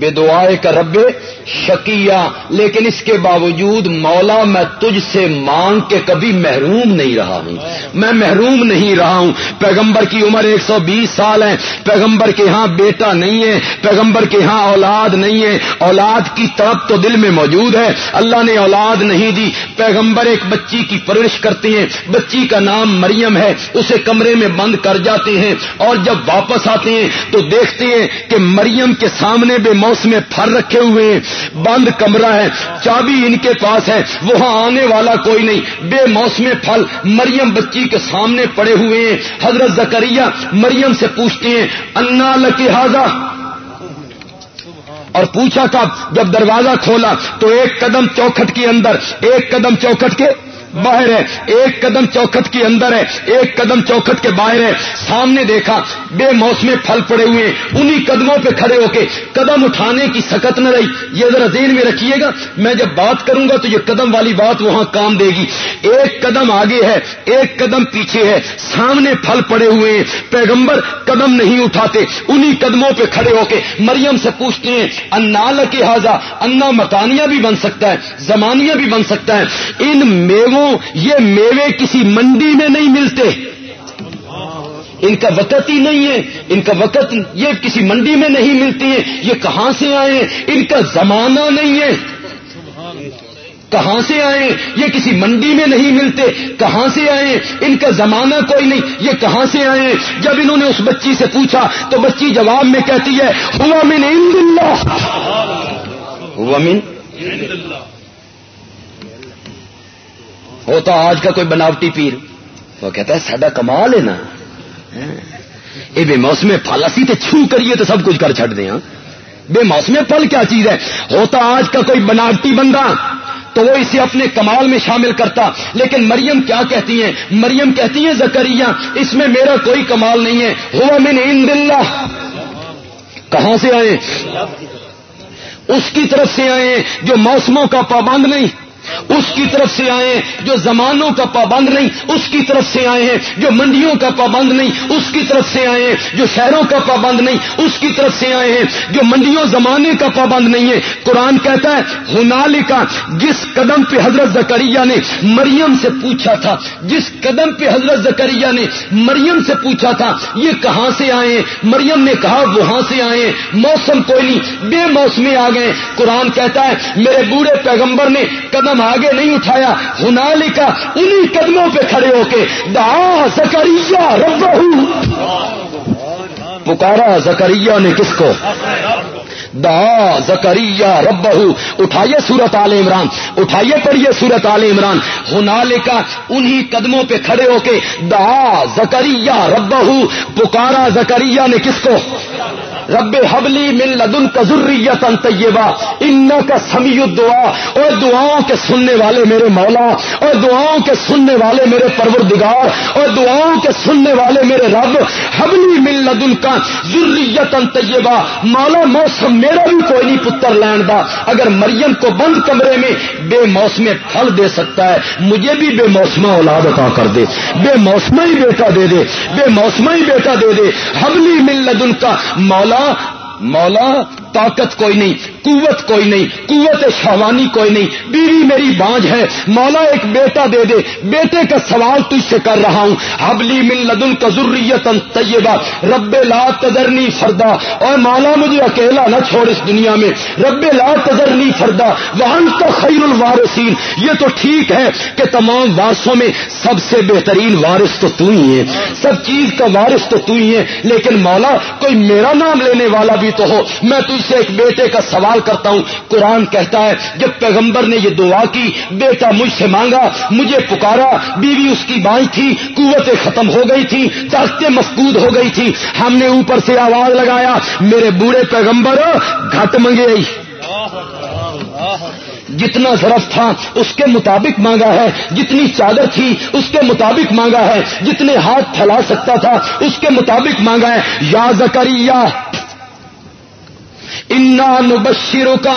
بے دعائے کا رب شکیہ، لیکن اس کے باوجود مولا میں تجھ سے مانگ کے کبھی محروم نہیں رہا ہوں۔ میں محروم نہیں رہا ہوں۔ پیغمبر کی عمر ایک سو بیس سال ہے۔ پیغمبر کے ہاں بیٹا نہیں ہے۔ پیغمبر کے ہاں اولاد نہیں ہے۔ اولاد کی طرف تو دل میں موجود ہے۔ اللہ نے اولاد نہیں دی۔ پیغمبر ایک بچی کی پرورش کرتے ہیں۔ بچی کا نام مریم ہے۔ اسے کمرے میں بند کر جاتے ہیں۔ اور جب واپس آتے ہیں تو دیکھتے ہیں کہ مریم کے سامنے بے موسم پھر رکھے ہوئے ہیں بند کمرہ ہے، چابی ان کے پاس ہے، وہاں آنے والا کوئی نہیں۔ بے موسم پھل مریم بچی کے سامنے پڑے ہوئے ہیں۔ حضرت زکریہ مریم سے پوچھتے ہیں، انا لکھا اور پوچھا کب؟ جب دروازہ کھولا تو ایک قدم چوکھٹ کے اندر، ایک قدم چوکھٹ کے باہر ہے، ایک قدم چوکھٹ کے اندر ہے، ایک قدم چوکھٹ کے باہر ہے۔ سامنے دیکھا، بے موسم پھل پڑے ہوئے انہی قدموں پہ کھڑے ہو کے قدم اٹھانے کی سکت نہ رہی۔ یہ ذرا ذہن میں رکھیے گا، میں جب بات کروں گا تو یہ قدم والی بات وہاں کام دے گی۔ ایک قدم آگے ہے، ایک قدم پیچھے ہے۔ سامنے پھل پڑے ہوئے ہیں۔ پیغمبر قدم نہیں اٹھاتے، انہی قدموں پہ کھڑے ہو کے مریم سے پوچھتے ہیں انال کے حاضہ انا مکانیاں بھی بن سکتا ہے زمانیاں بھی بن سکتا ہے۔ ان میووں یہ میوے کسی منڈی میں نہیں ملتے۔ ان کا وقت ہی نہیں ہے ان کا وقت یہ کسی منڈی میں نہیں ملتی ہیں یہ کہاں سے آئے ہیں؟ ان کا زمانہ نہیں ہے۔ کہاں سے آئے یہ کسی منڈی میں نہیں ملتے۔ کہاں سے آئے ان کا زمانہ کوئی نہیں۔ یہ کہاں سے آئے جب انہوں نے اس بچی سے پوچھا تو بچی جواب میں کہتی ہے ہوا من اللہ۔ ہوا من ہوتا آج کا کوئی بناوٹی پیر۔ وہ کہتا ہے سڈا کمال ہے نا۔ یہ بے موسم پھل اسی تے چھو کریے تو سب کچھ کر چڑ دیں ہاں۔ بے موسم پھل کیا چیز ہے؟ ہوتا آج کا کوئی بناوٹی بندہ تو وہ اسے اپنے کمال میں شامل کرتا۔ لیکن مریم کیا کہتی ہیں؟ مریم کہتی ہیں زکریہ اس میں میرا کوئی کمال نہیں ہے۔ ہوا میں نے ان کہاں سے آئے؟ اس کی طرف سے آئے جو موسموں کا پابند نہیں۔ اس کی طرف سے آئے ہیں جو زمانوں کا پابند نہیں، اس کی طرف سے آئے ہیں جو منڈیوں کا پابند نہیں، اس کی طرف سے آئے ہیں جو شہروں کا پابند نہیں، اس کی طرف سے آئے ہیں جو منڈیوں زمانے کا پابند نہیں ہے قرآن کہتا ہے ہنالی کا جس قدم پہ حضرت زکریہ نے مریم سے پوچھا تھا، جس قدم پہ حضرت زکریہ نے مریم سے پوچھا تھا، یہ کہاں سے آئے ہیں؟ مریم نے کہا، وہاں سے آئے ہیں۔ موسم کوئی نہیں، بے موسمی آ گئے قرآن کہتا ہے، میرے بوڑھے پیغمبر نے قدم آگے نہیں اٹھایا۔ ہنالی کا انہی قدموں پہ کھڑے ہو کے دا زکریہ رب پکارا زکریہ نے کس کو؟ دا زکریہ رب اٹھائیے سورت عال عمران۔ اٹھائیے پڑھیے سورت عال عمران۔ ہنالے کا انہی قدموں پہ کھڑے ہو کے دا زکریہ رب پکارا زکریہ نے کس کو؟ رب حبلی من لدن کا ضروریت طیبہ ان کا سمیع دعا اور دعاؤں کے سننے والے میرے مولا، اور دعاؤں کے سننے والے میرے پروردگار، اور دعاؤں کے سننے والے میرے رب حبلی من لدن کا ضروریت طیبہ۔ مولا موسم میرا بھی کوئی نہیں پتر لین دا اگر مریم کو بند کمرے میں بے موسم پھل دے سکتا ہے، مجھے بھی بے موسم اولاد عطا کر دے، بے موسم ہی بیٹا دے دے، بے موسم ہی بیٹا دے دے۔ حبلی من لدن کا مولا وقت مولا، طاقت کوئی نہیں، قوت کوئی نہیں، قوت شہوانی کوئی نہیں، بیوی میری بانج ہے، مولا ایک بیٹا دے دے، بیٹے کا سوال تجھ سے کر رہا ہوں۔ حبلی من لدن کا ضروریت طیبہ۔ رب لا تذرنی فردا۔ اور مولا، مجھے اکیلا نہ چھوڑ اس دنیا میں۔ رب لا تذرنی فردا۔ وہاں تو خیر الوارثین۔ یہ تو ٹھیک ہے کہ تمام وارثوں میں سب سے بہترین وارث تو تو ہی ہے سب چیز کا وارث تو تو ہی ہے لیکن مولا، کوئی میرا نام لینے والا بھی تو ہو۔ میں تجھ سے ایک بیٹے کا سوال کرتا ہوں۔ قرآن کہتا ہے، جب پیغمبر نے یہ دعا کی، بیٹا مجھ سے مانگا، مجھے پکارا، بیوی اس کی بائیں تھی قوتیں ختم ہو گئی تھی طاقتیں مفقود ہو گئی تھی۔ ہم نے اوپر سے آواز لگایا، میرے بوڑھے پیغمبر، گھٹ منگے جتنا ضرف تھا، اس کے مطابق مانگا ہے۔ جتنی چادر تھی، اس کے مطابق مانگا ہے۔ جتنے ہاتھ پھیلا سکتا تھا، اس کے مطابق مانگا ہے۔ یا زکریہ انا نبشروں کا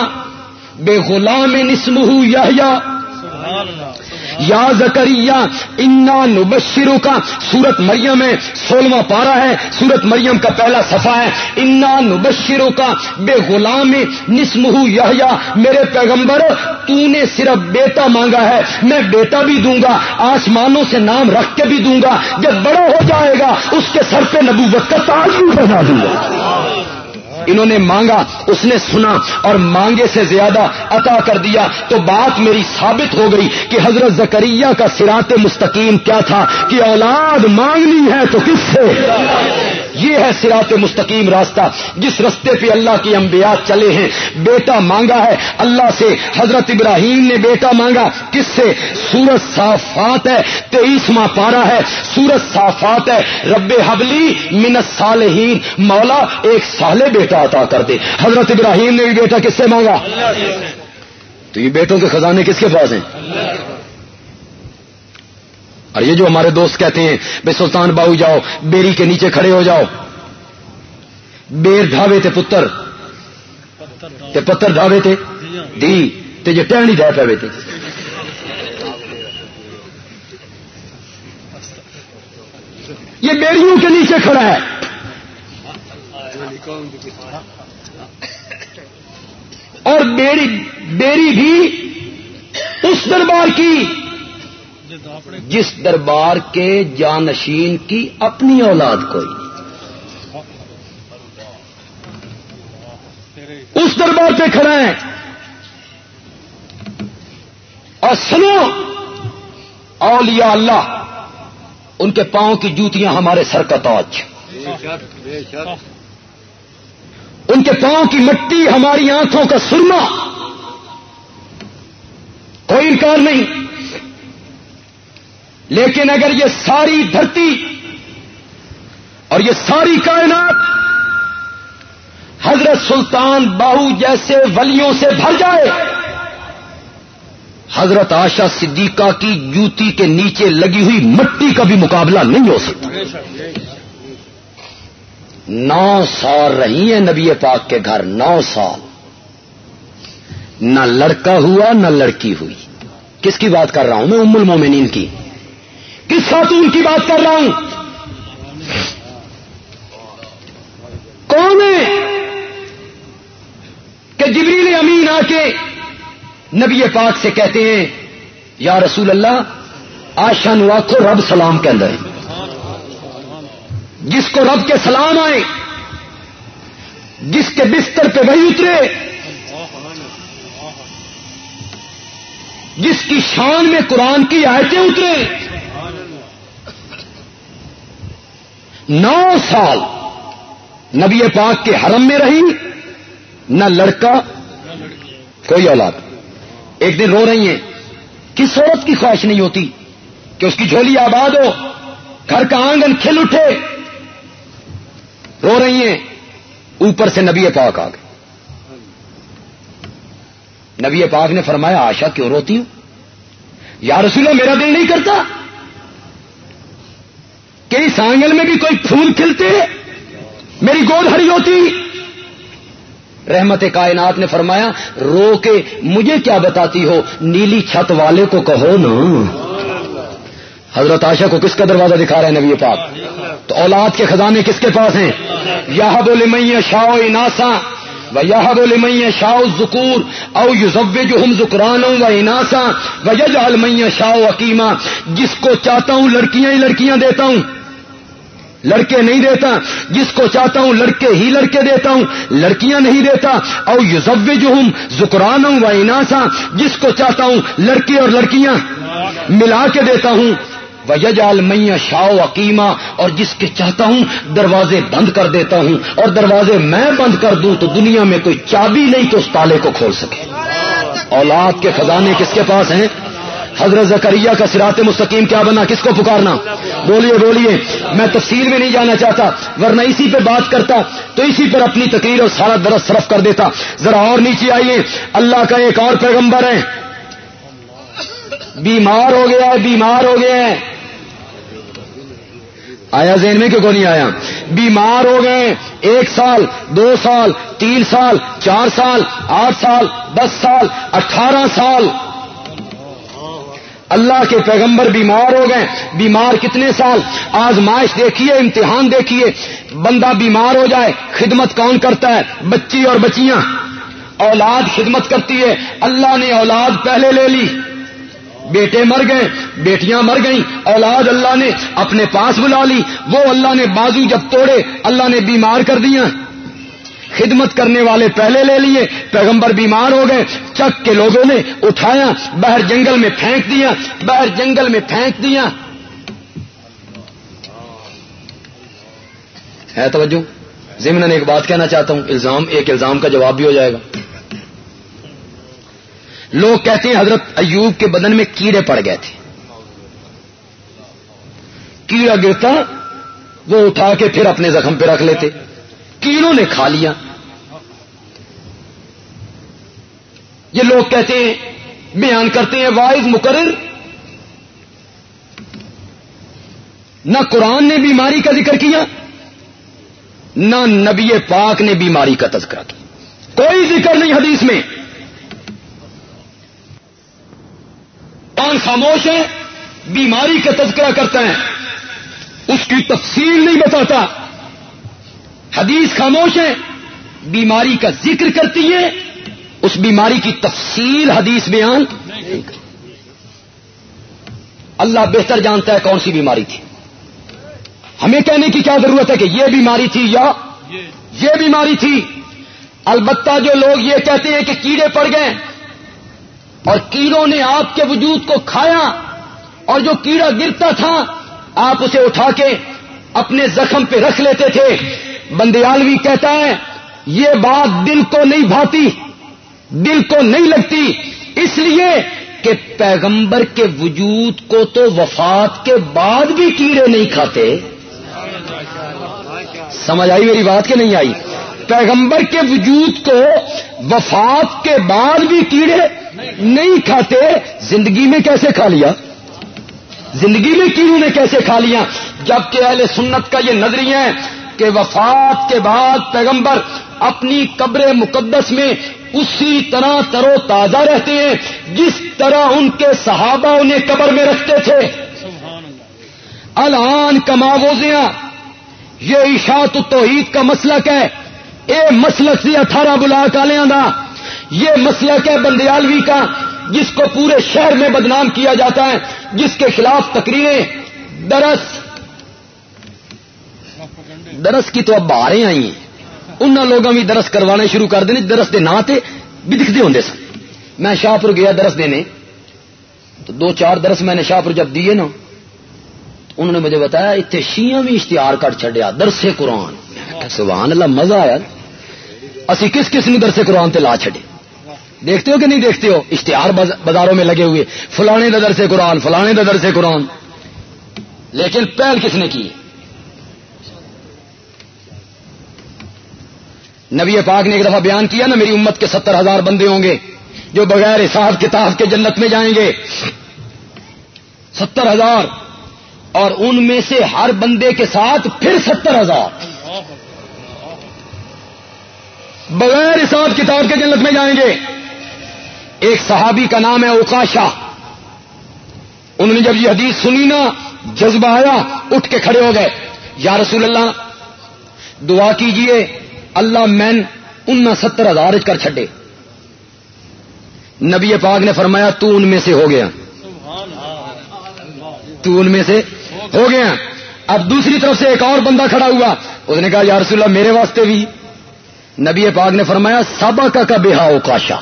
بے غلام نسم یا یا زکریہ انا نبشرو کا سورت مریم ہے، سولہواں پارا ہے، سورت مریم کا پہلا صفحہ ہے۔ انا نبشرو کا بے غلام نسمہ یا میرے پیغمبر، تو نے صرف بیٹا مانگا ہے، میں بیٹا بھی دوں گا، آسمانوں سے نام رکھ کے بھی دوں گا۔ جب بڑا ہو جائے گا، اس کے سر پہ نبوت کا تاج بھی بنا دوں گا۔ انہوں نے مانگا، اس نے سنا اور مانگے سے زیادہ عطا کر دیا۔ تو بات میری ثابت ہو گئی کہ حضرت زکریہ کا سرات مستقیم کیا تھا کہ اولاد مانگنی ہے تو کس سے؟ یہ ہے سرات مستقیم راستہ، جس رستے پہ اللہ کی انبیاء چلے ہیں۔ بیٹا مانگا ہے، اللہ سے۔ حضرت ابراہیم نے بیٹا مانگا۔ کس سے؟ سورج صافات ہے، تیئیسواں پارا ہے۔ سورج صافات ہے، رب حبلی منت صالحین مولا، ایک سالے بیٹا عطا کر دے۔ حضرت ابراہیم نے بھی بیٹا کس سے مانگا؟ تو یہ بیٹوں کے خزانے کس کے پاس ہیں؟ اور یہ جو ہمارے دوست کہتے ہیں، بے سلطان باؤ جاؤ، بیری کے نیچے کھڑے ہو جاؤ. بیر ڈھاوے تھے پتر۔ تے پتر ڈھاوے تھے دی۔ تے جو ٹہنی ڈھا پہ تھے یہ بیڑیوں کے نیچے کھڑا ہے۔ اور بیری بیری بھی اس دربار کی جس دربار کے جانشین کی اپنی اولاد کوئی۔ نہیں اس دربار پہ کھڑا ہے۔ اور سنو، اولیاء اللہ، ان کے پاؤں کی جوتیاں ہمارے سر کا تاج۔ ان کے پاؤں کی مٹی ہماری آنکھوں کا سرما۔ کوئی انکار نہیں۔ لیکن اگر یہ ساری دھرتی اور یہ ساری کائنات حضرت سلطان باہو جیسے ولیوں سے بھر جائے، حضرت آشا صدیقہ کی جوتی کے نیچے لگی ہوئی مٹی کا بھی مقابلہ نہیں ہو سکتا۔ نو سال رہی ہیں نبی پاک کے گھر، نو سال۔ نہ لڑکا ہوا، نہ لڑکی ہوئی۔ کس کی بات کر رہا ہوں میں؟ ام المومنین کی۔ کس خاتون کی بات کر رہا ہوں؟ کون ہے؟ کہ جبریل امین آ کے نبی پاک سے کہتے ہیں، یا رسول اللہ آشا نواخو رب سلام کے اندر جس کو رب کے سلام آئے، جس کے بستر پہ وہی اترے، جس کی شان میں قرآن کی آیتیں اترے۔ نو سال نبی پاک کے حرم میں رہی، نہ لڑکا، کوئی اولاد۔ ایک دن رو رہی ہیں۔ کس عورت کی خواہش نہیں ہوتی کہ اس کی جھولی آباد ہو؟ گھر کا آنگن کھل اٹھے۔ رو رہی ہیں۔ اوپر سے نبی پاک آ گئے نبی پاک نے فرمایا، آشا کیوں روتی ہوں یا رسول میرا دل نہیں کرتا؟ کہ اس آنگل میں بھی کوئی پھول کھلتے؟ میری گود ہری ہوتی؟ رحمت کائنات نے فرمایا، رو کے مجھے کیا بتاتی ہو؟ نیلی چھت والے کو کہو نا۔ حضرت آشا کو کس کا دروازہ دکھا رہے ہیں نبی پاک؟ تو اولاد کے خزانے کس کے پاس ہیں؟ یہ بولے میں شاؤ اناسا یہ بولے میں شاؤ ذکور او یو جو ہم زکران و اناسا و یج میں شاؤ عقیمہ جس کو چاہتا ہوں لڑکیاں ہی لڑکیاں دیتا ہوں۔ لڑکے نہیں دیتا، جس کو چاہتا ہوں لڑکے ہی لڑکے دیتا ہوں، لڑکیاں نہیں دیتا، او یو جو ہوں زکران و اناسا، جس کو چاہتا ہوں لڑکے اور لڑکیاں ملا کے دیتا ہوں وجال میاں شاہ عقیمہ اور جس کے چاہتا ہوں دروازے بند کر دیتا ہوں، اور دروازے میں بند کر دوں تو دنیا میں کوئی چابی نہیں تو اس تالے کو کھول سکے۔ اولاد کے خزانے کس کے پاس ہیں؟ حضرت زکریہ کا سرات مستقیم کیا بنا؟ کس کو پکارنا؟ بولیے بولیے، میں تفصیل میں نہیں جانا چاہتا، ورنہ اسی پہ بات کرتا، تو اسی پر اپنی تقریر اور سارا درس صرف کر دیتا۔ ذرا اور نیچے آئیے، اللہ کا ایک اور پیغمبر ہے۔ بیمار ہو گیا ہے، بیمار ہو گیا ہے۔ آیا ذہن میں کیوں کو نہیں آیا؟ بیمار ہو گئے، ایک سال، دو سال، تین سال، چار سال، آٹھ سال، دس سال، اٹھارہ سال۔ اللہ کے پیغمبر بیمار ہو گئے. بیمار کتنے سال؟ آزمائش دیکھیے، امتحان دیکھیے. بندہ بیمار ہو جائے، خدمت کون کرتا ہے؟ بچی اور بچیاں. اولاد خدمت کرتی ہے. اللہ نے اولاد پہلے لے لی. بیٹے مر گئے، بیٹیاں مر گئیں. اولاد اللہ نے اپنے پاس بلا لی. وہ اللہ نے بازو جب توڑے، اللہ نے بیمار کر دیا. خدمت کرنے والے پہلے لے لیے، پیغمبر بیمار ہو گئے، چک کے لوگوں نے اٹھایا باہر جنگل میں پھینک دیا باہر جنگل میں پھینک دیا۔ ہے توجہ؟ ضمن ایک بات کہنا چاہتا ہوں، الزام، ایک الزام کا جواب بھی ہو جائے گا۔ لوگ کہتے ہیں حضرت ایوب کے بدن میں کیڑے پڑ گئے تھے۔ کیڑا گرتا، وہ اٹھا کے پھر اپنے زخم پہ رکھ لیتے۔ کیڑوں نے کھا لیا۔ یہ لوگ کہتے ہیں، بیان کرتے ہیں وائز مقرر۔ نہ قرآن نے بیماری کا ذکر کیا، نہ نبی پاک نے بیماری کا تذکرہ کیا۔ کوئی ذکر نہیں حدیث میں۔ کون خاموش ہے، بیماری کا تذکرہ کرتا ہے۔ اس کی تفصیل نہیں بتاتا۔ حدیث خاموش ہے بیماری کا ذکر کرتی ہے اس بیماری کی تفصیل حدیث بیان اللہ بہتر جانتا ہے کون سی بیماری تھی۔ ہمیں کہنے کی کیا ضرورت ہے کہ یہ بیماری تھی یا یہ بیماری تھی۔ البتہ جو لوگ یہ کہتے ہیں کہ کیڑے پڑ گئے اور کیڑوں نے آپ کے وجود کو کھایا اور جو کیڑا گرتا تھا، آپ اسے اٹھا کے اپنے زخم پہ رکھ لیتے تھے۔ بندیالوی کہتا ہے، یہ بات دل کو نہیں بھاتی، دل کو نہیں لگتی، اس لیے کہ پیغمبر کے وجود کو تو وفات کے بعد بھی کیڑے نہیں کھاتے۔ سمجھ آئی میری بات کہ نہیں آئی؟ پیغمبر کے وجود کو وفات کے بعد بھی کیڑے نہیں کھاتے، زندگی میں کیسے کھا لیا؟ زندگی میں کیڑوں نے کیسے کھا لیا؟ جبکہ اہل سنت کا یہ نظریہ ہے کہ وفات کے بعد پیغمبر اپنی قبر مقدس میں اسی طرح ترو تازہ رہتے ہیں، جس طرح ان کے صحابہ انہیں قبر میں رکھتے تھے۔ الان کماوزیاں یہ اشاعت توحید کا مسلک ہے۔ اے مسلک سی اٹھارہ بلا کالیاں دا یہ مسلک ہے بندیالوی کا، جس کو پورے شہر میں بدنام کیا جاتا ہے، جس کے خلاف تقریریں، درس درس کی تو اب باہریں آئی ہیں۔ ان لوگوں بھی درس کروانے شروع کر دیں درس کے نا تے بھی دکھتے ہوں سن۔ میں شاہپور گیا درس دینے۔ تو دو چار درس میں نے شاہپور جب دیے نا انہوں نے مجھے بتایا اتنے شیاں بھی اشتہار کٹ چڈیا درس قرآن۔ سبحان اللہ، مزہ آیا۔ اسی کس کس نے درس قرآن تے لا چڈے دیکھتے ہو کہ نہیں دیکھتے ہو؟ اشتہار بازاروں میں لگے ہوئے، فلانے دا درس قرآن، فلانے دا درس قرآن۔ لیکن پہل کس نے کی؟ نبی پاک نے ایک دفعہ بیان کیا نا، میری امت کے ستر ہزار بندے ہوں گے جو بغیر حساب کتاب کے جنت میں جائیں گے۔ ستر ہزار۔ اور ان میں سے ہر بندے کے ساتھ پھر ستر ہزار۔ بغیر حساب کتاب کے جنت میں جائیں گے۔ ایک صحابی کا نام ہے اوکاشا انہوں نے جب یہ حدیث سنی نا، جذبہ آیا، اٹھ کے کھڑے ہو گئے۔ یا رسول اللہ، دعا کیجیے۔ اللہ مین ان ستر ہزار کر چھڈے۔ نبی پاک نے فرمایا، تو ان میں سے ہو گیا۔ تو ان میں سے ہو گیا۔ اب دوسری طرف سے ایک اور بندہ کھڑا ہوا۔ اس نے کہا، یا رسول اللہ، میرے واسطے بھی۔ نبی پاک نے فرمایا سبق کا بےحا اوکاشا۔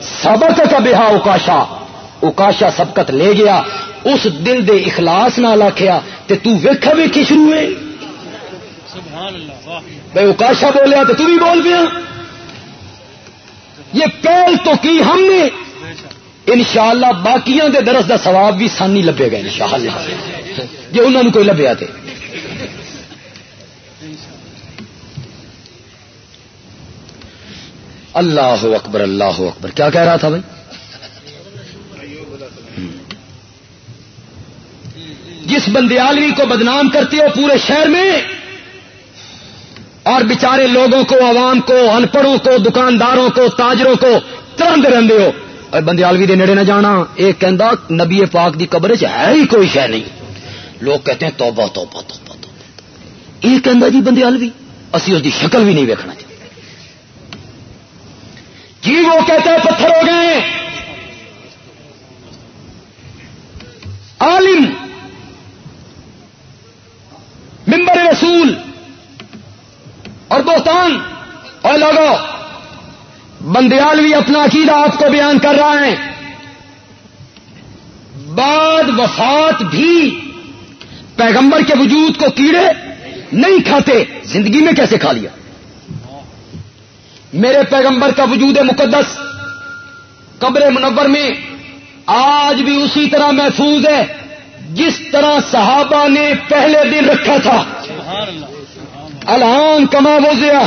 سبق کا بےحا اوکاشا۔ اوکاشا سبقت لے گیا۔ اس دل دے اخلاص نہ لاکھیا تے تو ویکھا ویکھی شروع ہے بھائی اوکاشا بولیا تو بھی بول گیا یہ پہل تو کی ہم نے؟ انشاءاللہ اللہ باقیاں دے درس دا ثواب بھی سانی لبے گا ان شاء اللہ جی انہوں نے کوئی لبیا تھے اللہ اکبر اللہ اکبر۔ کیا کہہ رہا تھا بھائی؟ جس بندیالوی کو بدنام کرتی ہو پورے شہر میں اور بچارے لوگوں کو، عوام کو ان پڑھوں کو، دکانداروں کو، تاجروں کو، ترند رہتے ہو۔ بندیالوی دے نیڑے نہ جانا۔ ایک کہندا، نبی پاک دی قبر چ ہے ہی کوئی شے نہیں۔ لوگ کہتے ہیں، توبہ توبہ توبہ توبہ۔ یہ کہندا جی بندیالوی اسی اس دی شکل بھی نہیں ویکھنا چاہتے جی وہ کہتے ہیں، پتھر ہو گئے عالم ممبر رسول۔ اور بہتان اور لوگوں بندیال بھی اپنا عقیدہ آپ کو بیان کر رہا ہے۔ بعد وفات بھی پیغمبر کے وجود کو کیڑے نہیں کھاتے، زندگی میں کیسے کھا لیا؟ میرے پیغمبر کا وجود مقدس، قبر منور میں آج بھی اسی طرح محفوظ ہے، جس طرح صحابہ نے پہلے دن رکھا تھا۔ الان کما وزیا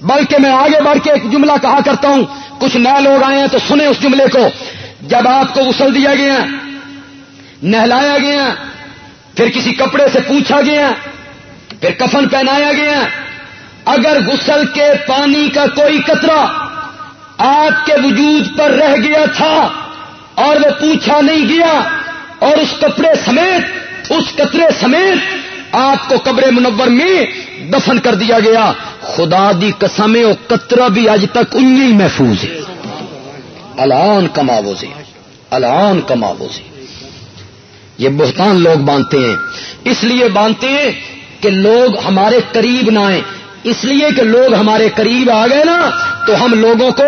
بلکہ میں آگے بڑھ کے ایک جملہ کہا کرتا ہوں۔ کچھ نئے لوگ آئے ہیں تو سنیں اس جملے کو۔ جب آپ کو غسل دیا گیا، نہلایا گیا، پھر کسی کپڑے سے پوچھا گیا، پھر کفن پہنایا گیا، اگر غسل کے پانی کا کوئی قطرہ آپ کے وجود پر رہ گیا تھا اور وہ پوچھا نہیں گیا اور اس کپڑے سمیت، اس قطرے سمیت آپ کو قبر منور میں دفن کر دیا گیا۔ خدا دی قسم اور قطرہ بھی آج تک انہیں محفوظ ہے۔ الان کماو سے الان کماو سے یہ بہتان لوگ باندھتے ہیں۔ اس لیے باندھتے ہیں کہ لوگ ہمارے قریب نہ آئیں۔ اس لیے کہ لوگ ہمارے قریب آ گئے نا۔ تو ہم لوگوں کو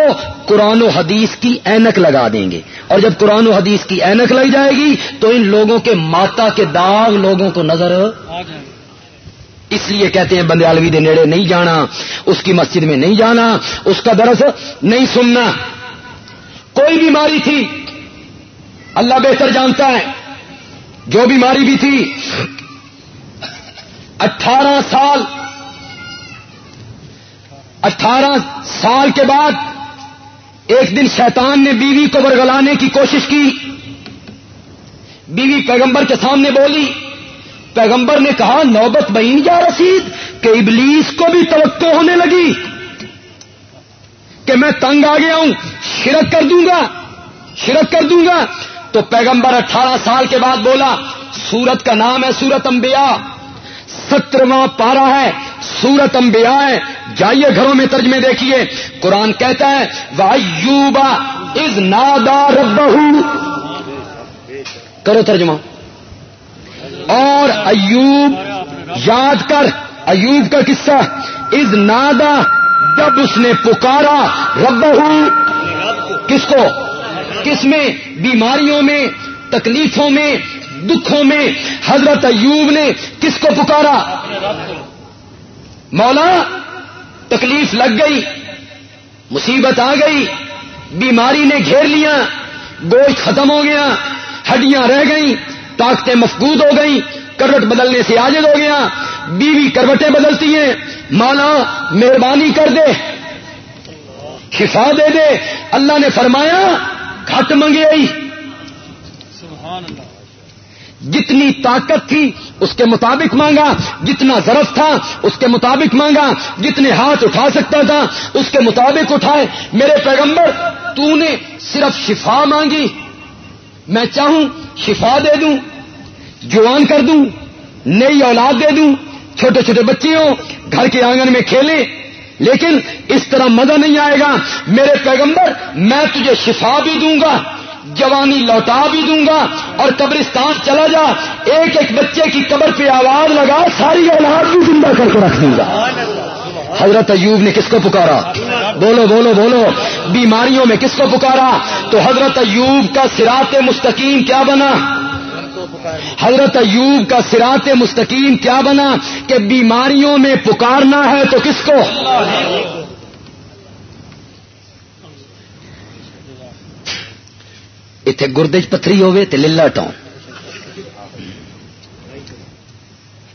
قرآن و حدیث کی اینک لگا دیں گے۔ اور جب قرآن و حدیث کی اینک لگ جائے گی، تو ان لوگوں کے ماتا کے داغ لوگوں کو نظر اس لیے کہتے ہیں، بندیالوی دے نیڑے نہیں جانا، اس کی مسجد میں نہیں جانا، اس کا درس نہیں سننا۔ کوئی بیماری تھی، اللہ بہتر جانتا ہے۔ جو بیماری بھی تھی، اٹھارہ سال اٹھارہ سال کے بعد ایک دن شیطان نے بیوی کو برگلانے کی کوشش کی۔ بیوی پیغمبر کے سامنے بولی، پیغمبر نے کہا، نوبت بہین جا رسید کہ ابلیس کو بھی توقع ہونے لگی کہ میں تنگ آ گیا ہوں، شرک کر دوں گا، شرک کر دوں گا۔ تو پیغمبر اٹھارہ سال کے بعد بولا، سورت کا نام ہے سورت انبیاء، سترواں پارا ہے سورت انبیاء ہے۔ جائیے گھروں میں ترجمے دیکھیے۔ قرآن کہتا ہے وایوبا از نادا رب کرو ترجمہ۔ اور ایوب، یاد کر، ایوب کا قصہ۔ از نادا جب اس نے پکارا رب کس کو؟ کس میں؟ بیماریوں میں، تکلیفوں میں، دکھوں میں۔ حضرت ایوب نے کس کو پکارا؟ مولا تکلیف لگ گئی مصیبت آ گئی بیماری نے گھیر لیا گوشت ختم ہو گیا ہڈیاں رہ گئیں طاقتیں مفقود ہو گئیں کروٹ بدلنے سے آجد ہو گیا بیوی کروٹیں بدلتی ہیں مانا مہربانی کر دے شفا دے دے اللہ نے فرمایا گھٹ منگے آئی جتنی طاقت تھی اس کے مطابق مانگا، جتنا ضرف تھا، اس کے مطابق مانگا، جتنے ہاتھ اٹھا سکتا تھا، اس کے مطابق اٹھائے۔ میرے پیغمبر، تو نے صرف شفا مانگی۔ میں چاہوں شفا دے دوں، جوان کر دوں، نئی اولاد دے دوں، چھوٹے چھوٹے بچے ہوں گھر کے آنگن میں کھیلیں۔ لیکن اس طرح مزہ نہیں آئے گا۔ میرے پیغمبر، میں تجھے شفا بھی دوں گا۔ جوانی لوٹا بھی دوں گا اور قبرستان چلا جا، ایک ایک بچے کی قبر پہ آواز لگا، ساری اولاد بھی زندہ کر کے رکھ دوں گا۔ حضرت ایوب نے کس کو پکارا؟ بولو بولو بولو۔ بیماریوں میں کس کو پکارا؟ تو حضرت ایوب کا سراط مستقیم کیا بنا؟ حضرت ایوب کا سراط مستقیم کیا بنا؟ کہ بیماریوں میں پکارنا ہے تو کس کو؟ اتے گردے پتھری ہوے تو للا ٹون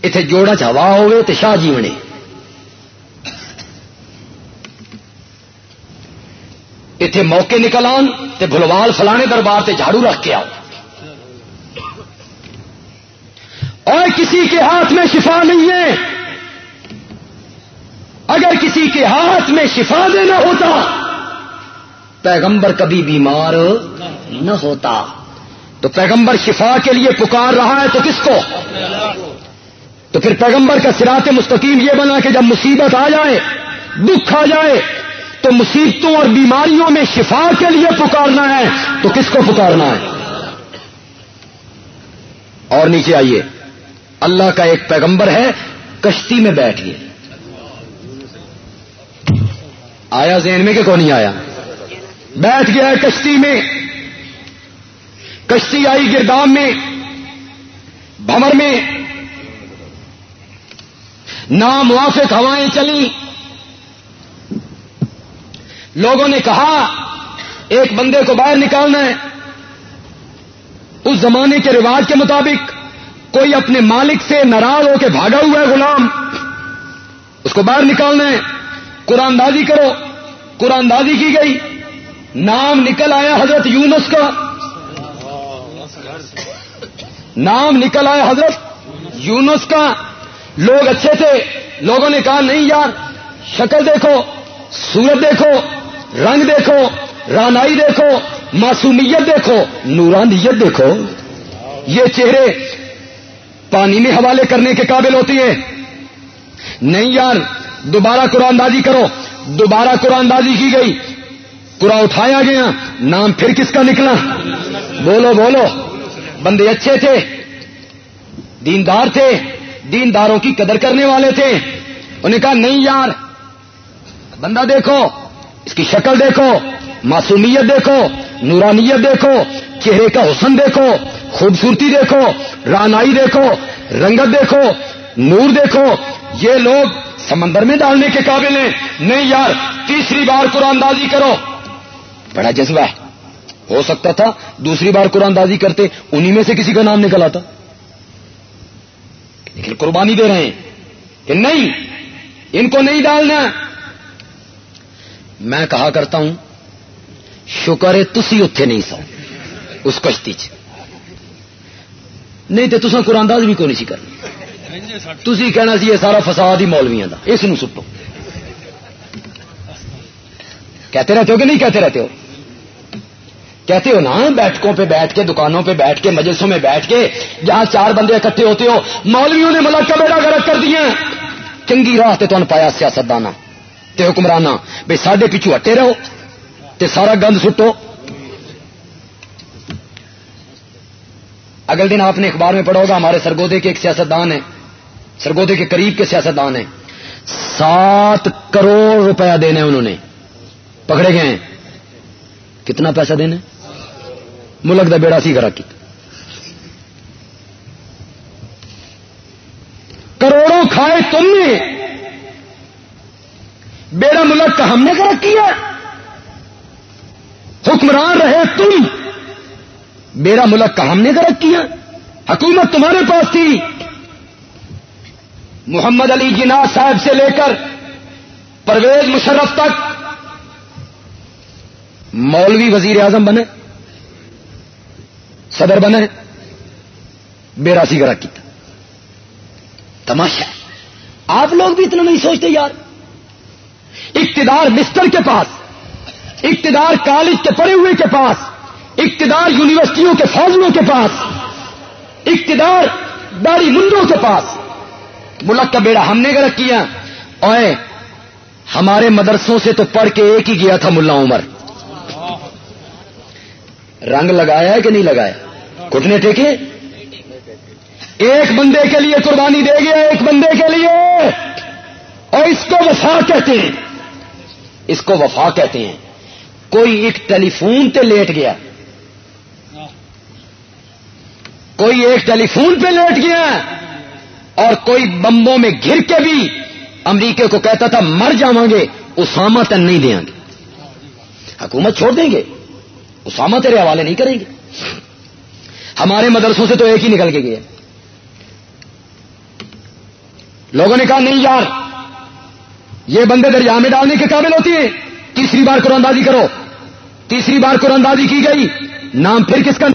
اتے جوڑا چ ہوا ہوے تو شاہ جیونے اتے موقع نکل آن تے بلوال فلانے دربار تے جھاڑو رکھ کے آؤ اور کسی کے ہاتھ میں شفا نہیں ہے اگر کسی کے ہاتھ میں شفا دینا ہوتا پیغمبر کبھی بیمار نہ ہوتا۔ تو پیغمبر شفا کے لیے پکار رہا ہے تو کس کو؟ تو پھر پیغمبر کا سراط مستقیم یہ بنا کہ جب مصیبت آ جائے، دکھ آ جائے، تو مصیبتوں اور بیماریوں میں شفا کے لیے پکارنا ہے، تو کس کو پکارنا ہے؟ اور نیچے آئیے۔ اللہ کا ایک پیغمبر ہے، کشتی میں بیٹھ گئے آیا ذہن میں کہ کون نہیں آیا؟ بیٹھ گیا ہے کشتی میں۔ کشتی آئی گردام میں، بھمر میں۔ ناموافق ہوائیں چلی لوگوں نے کہا، ایک بندے کو باہر نکالنا ہے۔ اس زمانے کے رواج کے مطابق کوئی اپنے مالک سے ناراض ہو کے بھاگا ہوا ہے غلام۔ اس کو باہر نکالنا ہے۔ قرآن دازی کرو۔ قرآن دازی کی گئی۔ نام نکل آیا حضرت یونس کا نام نکل آیا حضرت یونس کا لوگ اچھے تھے لوگوں نے کہا نہیں یار، شکل دیکھو سورت دیکھو، رنگ دیکھو، رانائی دیکھو، معصومیت دیکھو، نورانیت دیکھو۔ یہ چہرے پانی میں حوالے کرنے کے قابل ہوتی ہیں۔ نہیں یار، دوبارہ قرآن دازی کرو۔ دوبارہ قرآن دازی کی گئی۔ قرآن اٹھایا گیا، نام پھر کس کا نکلا؟ بولو بولو۔ بندے اچھے تھے، دیندار تھے، دینداروں کی قدر کرنے والے تھے۔ انہیں کہا، نہیں یار، بندہ دیکھو، اس کی شکل دیکھو، معصومیت دیکھو، نورانیت دیکھو، چہرے کا حسن دیکھو، خوبصورتی دیکھو، رانائی دیکھو، رنگت دیکھو، نور دیکھو۔ یہ لوگ سمندر میں ڈالنے کے قابل ہیں۔ نہیں یار، تیسری بار قرآن دازی کرو۔ بڑا جذبہ ہے۔ ہو سکتا تھا دوسری بار قرآن دازی کرتے انہی میں سے کسی کا نام نکل آتا۔ لیکن قربانی دے رہے ہیں کہ نہیں، ان کو نہیں ڈالنا۔ میں کہا کرتا ہوں، شکر ہے تسی اتنے نہیں سو۔ اس کشتی چ۔ نہیں تو تصا قرآن داز بھی کو نہیں سی کرنا۔ تھی کہنا سی یہ سارا فساد ہی مولویا کا اس سٹو کہتے رہتے ہو کہ نہیں کہتے رہتے ہو؟ کہتے ہو نا، بیٹھکوں پہ بیٹھ کے، دکانوں پہ بیٹھ کے، مجلسوں میں بیٹھ کے، جہاں چار بندے اکٹھے ہوتے ہو، مولویوں نے ملک کا بیڑا گرک کر دیا۔ چنگی راہ تے تمہیں پایا سیاست دانا تے حکمرانا بھائی ساڈے پیچھو ہٹے رہو تے سارا گند سٹو۔ اگل دن آپ نے اخبار میں پڑھا ہوگا، ہمارے سرگودے کے ایک سیاستدان ہیں۔ سرگودے کے قریب کے سیاستدان ہیں۔ سات کروڑ روپیہ دینے انہوں نے۔ پکڑے گئے ہیں۔ کتنا پیسہ دینے؟ ملک دا بیڑا سی کی کروڑوں کھائے تم نے۔ بیڑا ملک کا ہم نے غرق کیا حکمران رہے تم۔ بیڑا ملک کا ہم نے غرق کیا حکومت تمہارے پاس تھی۔ محمد علی جناح صاحب سے لے کر پرویز مشرف تک مولوی وزیر اعظم بنے، صدر بنے بیراسی گرا کیا تماشا۔ آپ لوگ بھی اتنا نہیں سوچتے یار۔ اقتدار مستر کے پاس، اقتدار کالج کے پڑے ہوئے کے پاس، اقتدار یونیورسٹیوں کے فوجوں کے پاس، اقتدار داڑی منڈوں کے پاس۔ ملک کا بیڑا ہم نے گرک کیا۔ اور ہمارے مدرسوں سے تو پڑھ کے ایک ہی گیا تھا ملا عمر۔ رنگ لگایا ہے کہ نہیں لگایا کتنے ٹھیکے ایک بندے کے لیے قربانی دے گیا، ایک بندے کے لیے۔ اور اس کو وفا کہتے ہیں۔ اس کو وفا کہتے ہیں۔ کوئی ایک ٹیلی فون پہ لیٹ گیا۔ کوئی ایک ٹیلی فون پہ لیٹ گیا۔ اور کوئی بمبوں میں گر کے بھی امریکہ کو کہتا تھا، مر جاؤں گے، اسامہ تن نہیں دیں گے۔ حکومت چھوڑ دیں گے۔ اسامہ تیرے حوالے نہیں کریں گے۔ ہمارے مدرسوں سے تو ایک ہی نکل کے گئے۔ لوگوں نے کہا، نہیں یار، یہ بندے دریا میں ڈالنے کے قابل ہوتی ہیں۔ تیسری بار قرآن دازی کرو۔ تیسری بار قرآن دازی کی گئی۔ نام پھر کس کا